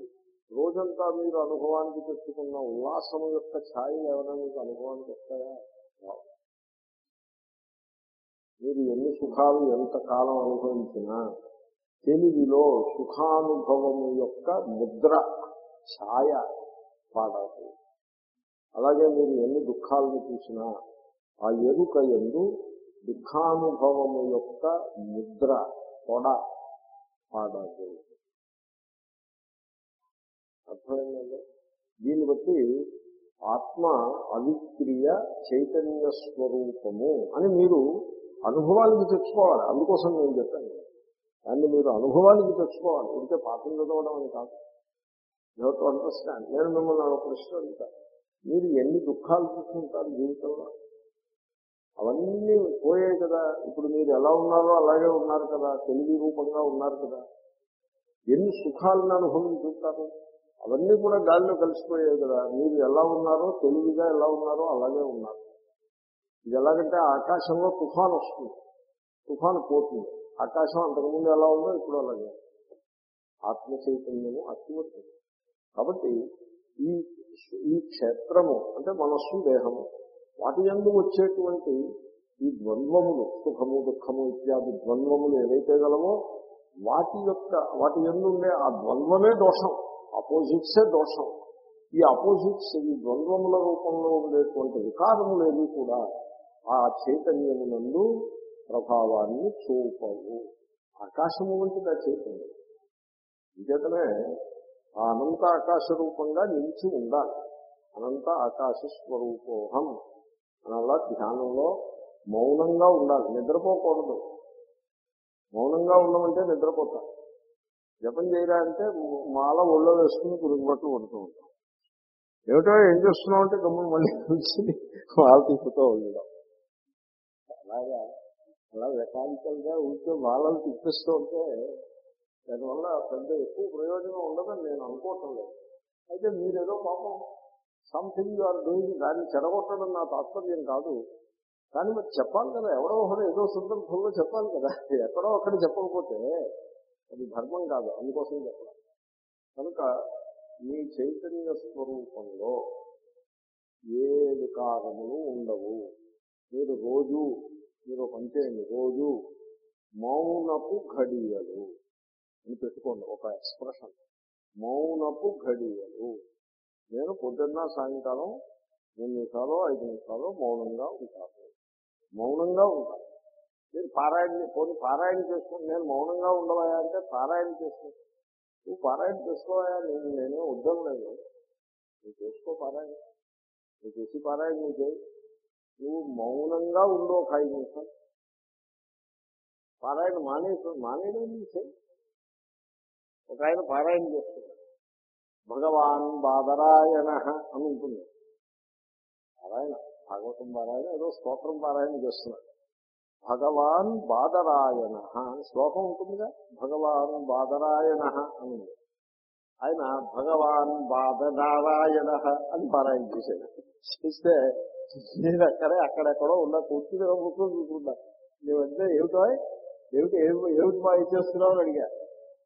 A: రోజంతా మీరు అనుభవానికి తెచ్చుకున్న ఉల్లాసం యొక్క ఛాయలు ఏమైనా మీకు అనుభవానికి వస్తాయా? మీరు ఎన్ని సుఖాలు ఎంత కాలం అనుభవించినా తెలివిలో సుఖానుభవము యొక్క ముద్ర ఛాయ పాడదు అలాగే మీరు ఎన్ని దుఃఖాలను చూసినా ఆ ఎరుక ఎందు దుఃఖానుభవము యొక్క ముద్ర పొడ పాడదు అర్థమైందండి? దీన్ని బట్టి ఆత్మ అవిక్రియ చైతన్య స్వరూపము అని మీరు అనుభవానికి తెచ్చుకోవాలి. అందుకోసం నేను చెప్పాను. దాన్ని మీరు అనుభవానికి తెచ్చుకోవాలి. ఇంకే పాఠం చదవడం అని కాదు. టు అండర్స్టాండ్ నేను మిమ్మల్ని ఒక ప్రశ్న మీరు ఎన్ని దుఃఖాలు చూసుకుంటారు జీవితంలో? అవన్నీ పోయాయి కదా. ఇప్పుడు మీరు ఎలా ఉన్నారో అలాగే ఉన్నారు కదా. తెలివి రూపంగా ఉన్నారు కదా. ఎన్ని సుఖాలను అనుభవించుంటారు? అవన్నీ కూడా గాలిలో కలిసిపోయాయి కదా. మీరు ఎలా ఉన్నారో తెలివిగా ఎలా ఉన్నారో అలాగే ఉన్నారు. ఇది ఎలాగంటే ఆకాశంలో తుఫాన్ వస్తుంది. తుఫాన్ పోతుంది. ఆకాశం అంతకుముందు ఎలా ఉందో ఇప్పుడు అలాగే. ఆత్మ చైతన్యము అతివస్తుంది కాబట్టి ఈ ఈ క్షేత్రము అంటే మనస్సు దేహము వాటి ఎందు వచ్చేటువంటి ఈ ద్వంద్వములు సుఖము దుఃఖము ఇత్యాది ద్వంద్వములు ఏవైతే గలవో వాటి యొక్క వాటి ఎందు ఉండే ఆ ద్వంద్వమే దోషం. ఆపోజిట్సే దోషం. ఈ ఆపోజిట్స్ ఈ ద్వంద్వముల రూపంలో ఉండేటువంటి వికారములేవి కూడా ఆ చైతన్యమునందు ప్రభావాన్ని చూపవు. ఆకాశము వంటిది ఆ చైతన్యం. ఇంకేతనే ఆ అనంత ఆకాశ రూపంగా నిలిచి ఉండాలి. అనంత ఆకాశ స్వరూపోహం అలా ధ్యానంలో మౌనంగా ఉండాలి. నిద్రపోకూడదు. మౌనంగా ఉండమంటే నిద్రపోతారు జపం చేయరా అంటే మాల ఒళ్ళో వేసుకుని కురుగుబట్లు పడుతూ ఉంటాం. ఏమిటో ఏం చేస్తున్నావు అంటే గమ్మును మళ్ళీ చూసి వాళ్ళ తిప్పుతూ ఉండడం. అలాగా అలా మెకానికల్గా ఉంటే మాలలు తిప్పిస్తూ ఉంటే దానివల్ల పెద్ద ఎక్కువ ప్రయోజనం ఉండదని నేను అనుకోవటం లేదు. అయితే మీరేదో పాపం సంథింగ్ యు ఆర్ డూయింగ్ దాన్ని చెడగొట్టడం నా తాత్పర్యం కాదు. కానీ మరి చెప్పాలి కదా ఎవడో ఒకరు ఏదో సందర్భంలో చెప్పాలి కదా ఎక్కడో అక్కడ చెప్పకపోతే అది ధర్మం కాదు అందుకోసం చెప్పాలి. కనుక మీ చైతన్య స్వరూపంలో ఏ వికారములు ఉండవు. మీరు రోజు మీరు పనిచేయండి రోజు మౌనపు ఘడియలు అని పెట్టుకోండి ఒక ఎక్స్ప్రెషన్. మౌనపు ఘడియలు. నేను పొద్దున్న సాయంకాలం రెండు నిమిషాలు ఐదు నిమిషాలు మౌనంగా ఉంటాను. మౌనంగా ఉంటాను. నేను పారాయణ పోనీ పారాయణ చేసుకుని నేను మౌనంగా ఉండవా అంటే పారాయణ చేసుకుంటాను నువ్వు పారాయణ చేసుకోవాయా నేను నేనే వద్దాం లేదు. నువ్వు చేసుకో పారాయణ. నువ్వు చేసి పారాయణ నువ్వు చేయి. నువ్వు మౌనంగా ఉండు ఒక ఐదు నిమిషాలు. పారాయణ మానేసు మానేయడం నువ్వు చేయి ఒక ఆయన పారాయణ చేస్తున్నాడు. భగవాన్ బాదరాయణ అని ఉంటుంది. పారాయణ భాగవతం పారాయణ ఏదో స్తోత్రం పారాయణ చేస్తున్నాడు. భగవాన్ బాదరాయణ అని శ్లోకం ఉంటుందిగా? భగవాన్ బాదరాయణ అని ఉంది. ఆయన భగవాన్ బాదనారాయణ అని పారాయణ చేశాడు. చేస్తే నేను అక్కడే అక్కడెక్కడో ఉన్నా కూర్చుని కూర్చొని చూసుకుంటా. నువ్వంటే ఏమిటో? ఏమిటి? ఏమిటి మా చేస్తున్నావు అని అడిగా.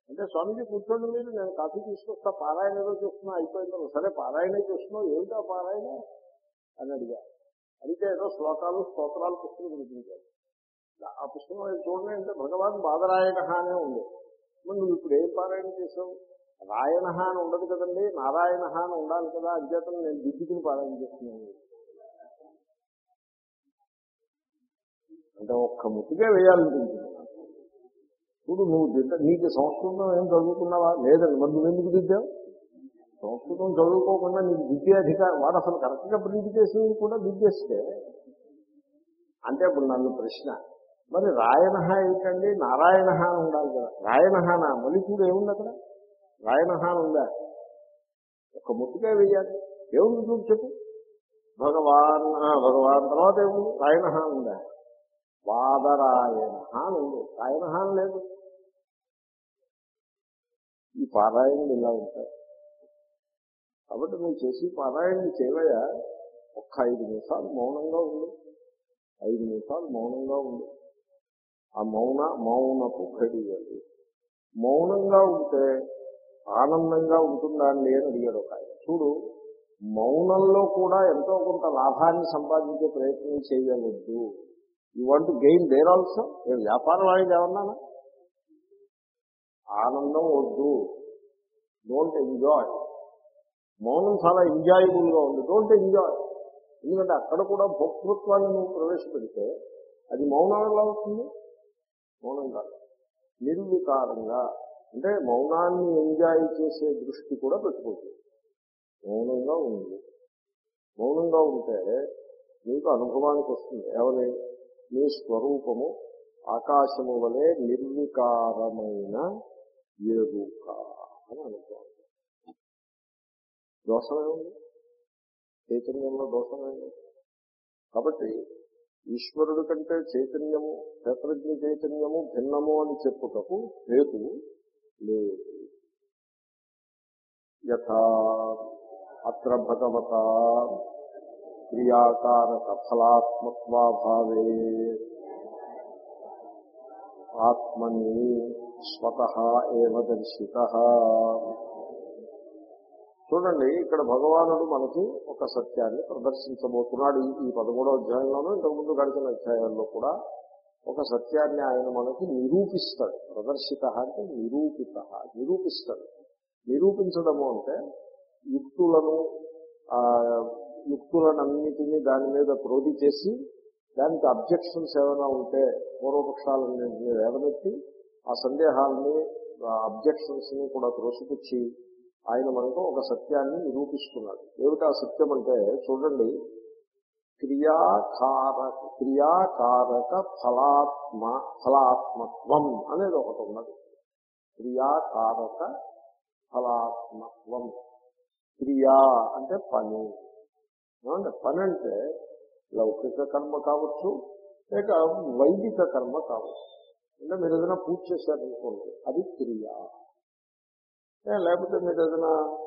A: అంటే స్వామిజీ కూర్చోండి మీరు నేను కాఫీ తీసుకొస్తా పారాయణ ఏదో చూస్తున్నా అయిపోయిందో సరే పారాయణ చూస్తున్నావు ఏమిటో పారాయణ? అని అడిగా. అడిగితే ఏదో శ్లోకాలు స్తోత్రాలు పుస్తకం చూపించాడు ఆ పుస్తకం చూడండి అంటే భగవాన్ బాధరాయణ అనే ఉంది మరి నువ్వు ఇప్పుడు ఏం పారాయణ చేసావు రాయణ అని ఉండదు కదండి నారాయణ అని ఉండాలి కదా అధ్యతను నేను దిద్దుకుని పారాయణ చేస్తున్నాను. అంటే ఒక్క ముట్టుగా వేయాలనిపించింది ఇప్పుడు నువ్వు దిద్ద నీకు సంస్కృతం ఏం చదువుకున్నావా? లేదండి మరి నువ్వు ఎందుకు దిద్దావు? సంస్కృతం చదువుకోకుండా నీకు దిద్దే అధికారం వాడు అసలు కరెక్ట్గా ప్రింట్ చేసి కూడా దిద్దేస్తే. అంటే ఇప్పుడు నన్ను ప్రశ్న మరి రాయణ ఏంటండి? నారాయణ అని ఉండాలి కదా. రాయణహాన మలికుడు ఏముంది అక్కడ? రాయణహాన్ ఉందా? ఒక ముట్టుగా వేయాలి. ఏముంది చూడు చెప్పు. భగవాన్ భగవాన్ తర్వాత ఏముంది? రాయణహాన్ ఉందా? వాదరాయణ అని ఉంది. రాయణహాన్ లేదు. ఈ పారాయణలు ఇలా ఉంటాయి కాబట్టి నువ్వు చేసి పారాయణలు చేయవయా ఒక్క ఐదు నిమిషాలు మౌనంగా ఉండు. ఐదు నిమిషాలు మౌనంగా ఉండు. ఆ మౌన మౌనపు ఘడియలు మౌనంగా ఉంటే ఆనందంగా ఉంటుందా అండి అని అడిగాడు ఒక ఆయన. చూడు మౌనంలో కూడా ఎంతో కొంత లాభాన్ని సంపాదించే ప్రయత్నం చేయవద్దు. You want gain there also నేను వ్యాపారం అనేది ఏమన్నానా ఆనందం వద్దు. డోంట్ ఎంజాయ్ మౌనం చాలా ఎంజాయబుల్గా ఉంది. డోంట్ ఎంజాయ్ ఎందుకంటే అక్కడ కూడా భోక్తృత్వాన్ని నువ్వు ప్రవేశపెడితే అది మౌనం ఎలా అవుతుంది? మౌనం కాదు నిర్వికారంగా అంటే మౌనాన్ని ఎంజాయ్ చేసే దృష్టి కూడా పెట్టుకోవచ్చు మౌనంగా ఉంది మౌనంగా ఉంటే నీకు అనుభవానికి వస్తుంది. ఏమని? మీ స్వరూపము ఆకాశము వలె నిర్వికారమైన ఎరుక అని అనుభవం. దోషమే ఉంది చైతన్యంలో దోషమేమి కాబట్టి ఈశ్వరుడు కంటే చైతన్యము క్షేత్రజ్ఞ చైతన్యము భిన్నము అని చెప్పుటకు హేతు లేదు. యథా అత్ర భగవత క్రియాకారక ఫలాత్మత్వాభావే ఆత్మని స్వత ఏవ దర్శిత. చూడండి ఇక్కడ భగవానుడు మనకి ఒక సత్యాన్ని ప్రదర్శించబోతున్నాడు. ఈ- ఈ పదమూడో అధ్యాయంలోనూ ఇంతకుముందు గడిచిన అధ్యాయాల్లో కూడా ఒక సత్యాన్ని ఆయన మనకి నిరూపిస్తాడు. ప్రదర్శిత అంటే నిరూపిత నిరూపిస్తాడు. నిరూపించడము అంటే యుక్తులను ఆ యుక్తులనన్నిటినీ దాని మీద క్రోధి చేసి దానికి అబ్జెక్షన్స్ ఏమైనా ఉంటే పూర్వపక్షాలన్నింటినీ వేదమెత్తి ఆ సందేహాలని అబ్జెక్షన్స్ని కూడా త్రోసిపుచ్చి ఆయన మనకు ఒక సత్యాన్ని నిరూపిస్తున్నాడు. ఏమిటి ఆ సత్యం అంటే చూడండి క్రియాకారక క్రియాకారక ఫలాత్మ ఫలాత్మత్వం అనేది ఒకటి ఉన్నది. క్రియాకారక ఫలాత్మత్వం. క్రియా అంటే పని. ఏమంటే పని అంటే లౌకిక కర్మ కావచ్చు లేక వైదిక కర్మ కావచ్చు. అంటే మీరు ఏదైనా పూజ చేశారనుకోండి అది క్రియ. లేకపోతే మీరు ఏదైనా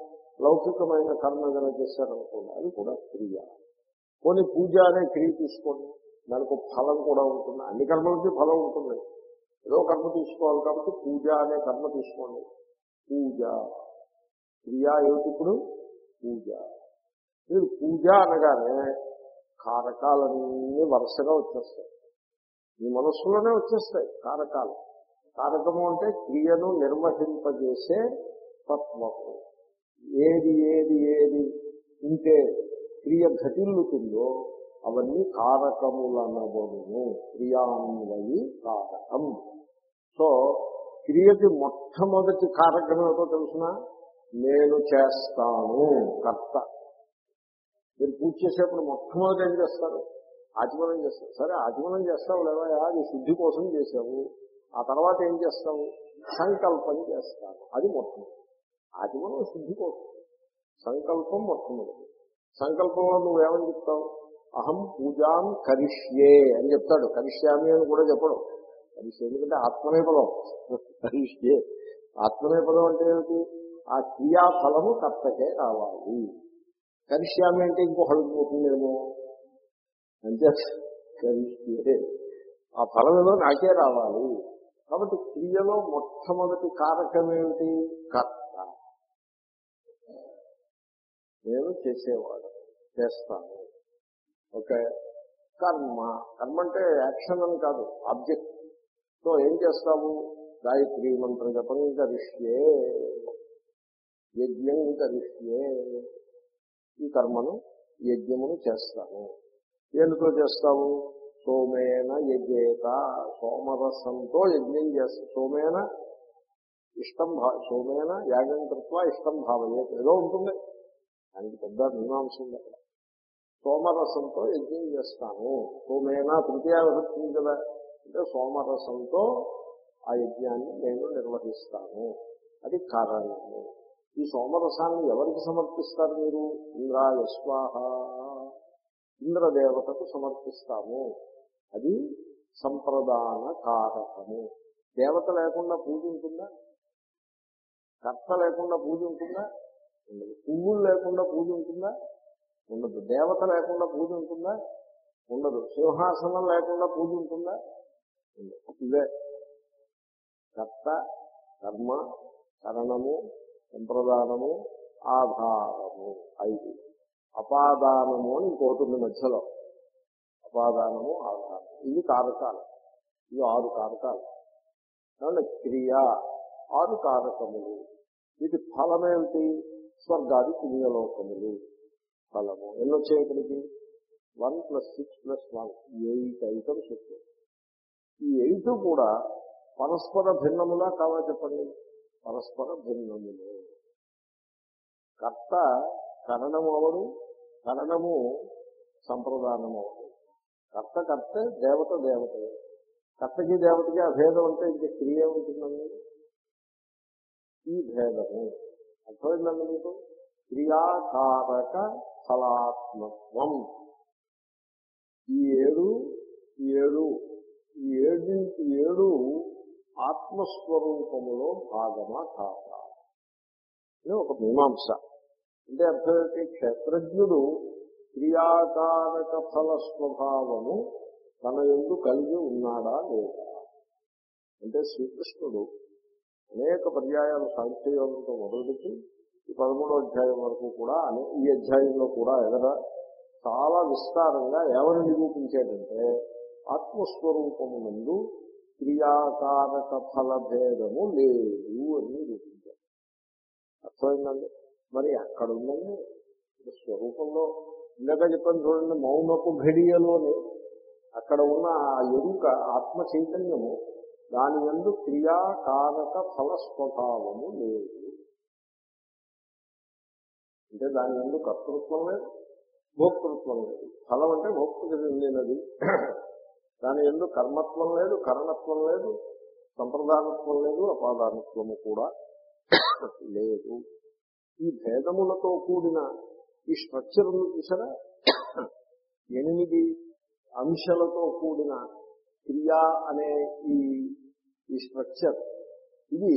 A: లౌకికమైన కర్మ ఏదైనా చేశారనుకోండి అది కూడా క్రియ. కొన్ని పూజ అనే క్రియ తీసుకోండి దానికి ఫలం కూడా ఉంటుంది. అన్ని కర్మలకి ఫలం ఉంటుంది. ఏదో కర్మ తీసుకోవాలి కాబట్టి పూజ అనే కర్మ తీసుకోండి. పూజ. క్రియ ఏమిటి ఇప్పుడు? పూజ. మీరు పూజ అనగానే కారకాలన్నీ వరుసగా వచ్చేస్తాయి. మీ మనస్సులోనే వచ్చేస్తాయి కారకాలు. కారకము అంటే క్రియను నిర్వహింపజేసే తత్వము. ఏది ఏది ఏది ఉంటే క్రియ ఘటిల్లుతుందో అవన్నీ కారకములనబడును. క్రియాన్వయి కారకం. సో క్రియకి మొట్టమొదటి కారకం ఏమిటో తెలుసిన? నేను చేస్తాను కర్త. మీరు పూజ చేసేప్పుడు మొట్టమొదటి ఏం చేస్తారు? ఆచమనం చేస్తారు. సరే ఆచమనం చేస్తావు లేవా అది శుద్ధి కోసం చేసావు ఆ తర్వాత ఏం చేస్తావు? సంకల్పం చేస్తాను అది మొట్టమొదటి. అది మనం శుద్ధి కోసం. సంకల్పం మొట్టమొదటి. సంకల్పంలో నువ్వేమని చెప్తావు? అహం పూజాం కరిష్యే అని చెప్తాడు. కరిష్యామి అని కూడా చెప్పడం. కరిష్యే ఎందుకంటే ఆత్మనేపదం కరిష్యే. ఆత్మనేపదం అంటే ఏమిటి? ఆ క్రియాఫలము కర్తకే కావాలి కరిష్యామి అంటే ఇంకొకళ్ళకి పోతుందేమో? అంతే కరిష్యే. ఆ ఫలం నాకే రావాలి. కాబట్టి క్రియలో మొట్టమొదటి కారకం ఏమిటి? కర్త. నేను చేసేవాడు చేస్తాను. ఓకే కర్మ కర్మ అంటే యాక్షన్ అని కాదు ఆబ్జెక్ట్. సో ఏం చేస్తాము గాయత్రి మంత్ర జపం కరిష్యే యజ్ఞం కరిష్యే. ఈ కర్మను యజ్ఞమును చేస్తాను. ఎందుతో చేస్తావు? సోమేన యజ్ఞేత సోమరసంతో యజ్ఞం చేస్తా సోమేన ఇష్టం సోమేన యాగం కృత్వా ఇష్టం భావయ్యేది ఏదో ఉంటుంది. దానికి పెద్ద మీమాంస ఉంది అక్కడ. సోమరసంతో యజ్ఞం చేస్తాను. సోమేనా తృతీయ విభక్తి కదా. అంటే సోమరసంతో ఆ యజ్ఞాన్ని నేను నిర్వహిస్తాను. అది కారణము. ఈ సోమరసాన్ని ఎవరికి సమర్పిస్తారు మీరు? ఇంద్రాయ స్వాహ. ఇంద్రదేవతకు సమర్పిస్తాము. అది సంప్రదాన కారకము. దేవత లేకుండా పూజ ఉంటుందా? కర్త లేకుండా పూజ ఉంటుందా? ఉండదు. పువ్వులు లేకుండా పూజ ఉంటుందా? ఉండదు. దేవత లేకుండా పూజ ఉంటుందా? ఉండదు. సింహాసనం లేకుండా పూజ ఉంటుందా? ఉండదు. ఇదే. కర్త కర్మ కరణము సంప్రదానము ఆధారము ఐదు. అపాదానము అని ఇంకోటి మధ్యలో. అపాదానము ఆధారం ఇవి కారకాలు. ఇవి ఆరు కారకాలు. కాబట్టి క్రియ ఆరు కారకములు. వీటి ఫలమేమిటి? స్వర్గాది పుణ్యలోకములు ఫలము ఎన్ని వచ్చాయి ఇక్కడికి? One plus six plus one. Eight items వచ్చాయి. ఈ ఎయిట్ కూడా పరస్పర భిన్నములా కావా చెప్పండి? పరస్పర భిన్నములు. కర్త కరణము అవడు కరణము సంప్రదానము అవడు కర్త కర్తే దేవత దేవతే. కర్తకి దేవతకి అభేదం అంటే ఇంక క్రియ ఉంటుందండి ఈ భేదము. అర్థమైందండి మీకు? క్రియాకారక ఫలాత్మత్వం. ఈ ఏడు ఈ ఏడు ఈ ఏడింటి ఏడు ఆత్మస్వరూపములో భాగమా కాదా? ఇది ఒక మీమాంస. అంటే అర్థమైతే క్షేత్రజ్ఞుడు క్రియాకారక ఫల స్వభావము తన ఎందు కలిగి ఉన్నాడా లేదా? అంటే శ్రీకృష్ణుడు అనేక పర్యాయాలు సాహిత్యయోగంతో మొదలుపెట్టి ఈ పదమూడో అధ్యాయం వరకు కూడా అనే ఈ అధ్యాయంలో కూడా ఎదర చాలా విస్తారంగా ఎవరు నిరూపించాడంటే ఆత్మస్వరూపము ముందు క్రియాకారక ఫల భేదము లేదు అని నిరూపించారు. అర్థమైందండి? మరి అక్కడ ఉందండి. స్వరూపంలో ఇందాక చెప్పాను చూడండి మౌనపు ఘడియలోనే అక్కడ ఉన్న ఆ ఎరుక ఆత్మ చైతన్యము దాని ఎందు క్రియాకారక ఫల స్వభావము లేదు. అంటే దాని ఎందు కర్తృత్వం లేదు భోక్తృత్వం లేదు. ఫలం అంటే భోక్తృ చెందినది దాని ఎందు కర్మత్వం లేదు కరణత్వం లేదు సంప్రదానత్వం లేదు అపాదానత్వము కూడా లేదు. ఈ భేదములతో కూడిన ఈ స్ట్రక్చర్ చూసారా? ఎనిమిది అంశాలతో కూడిన క్రియా అనే ఈ ఈ స్ట్రక్చర్ ఇది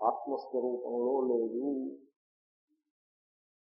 A: ఆత్మస్వరూపంలో లేదు.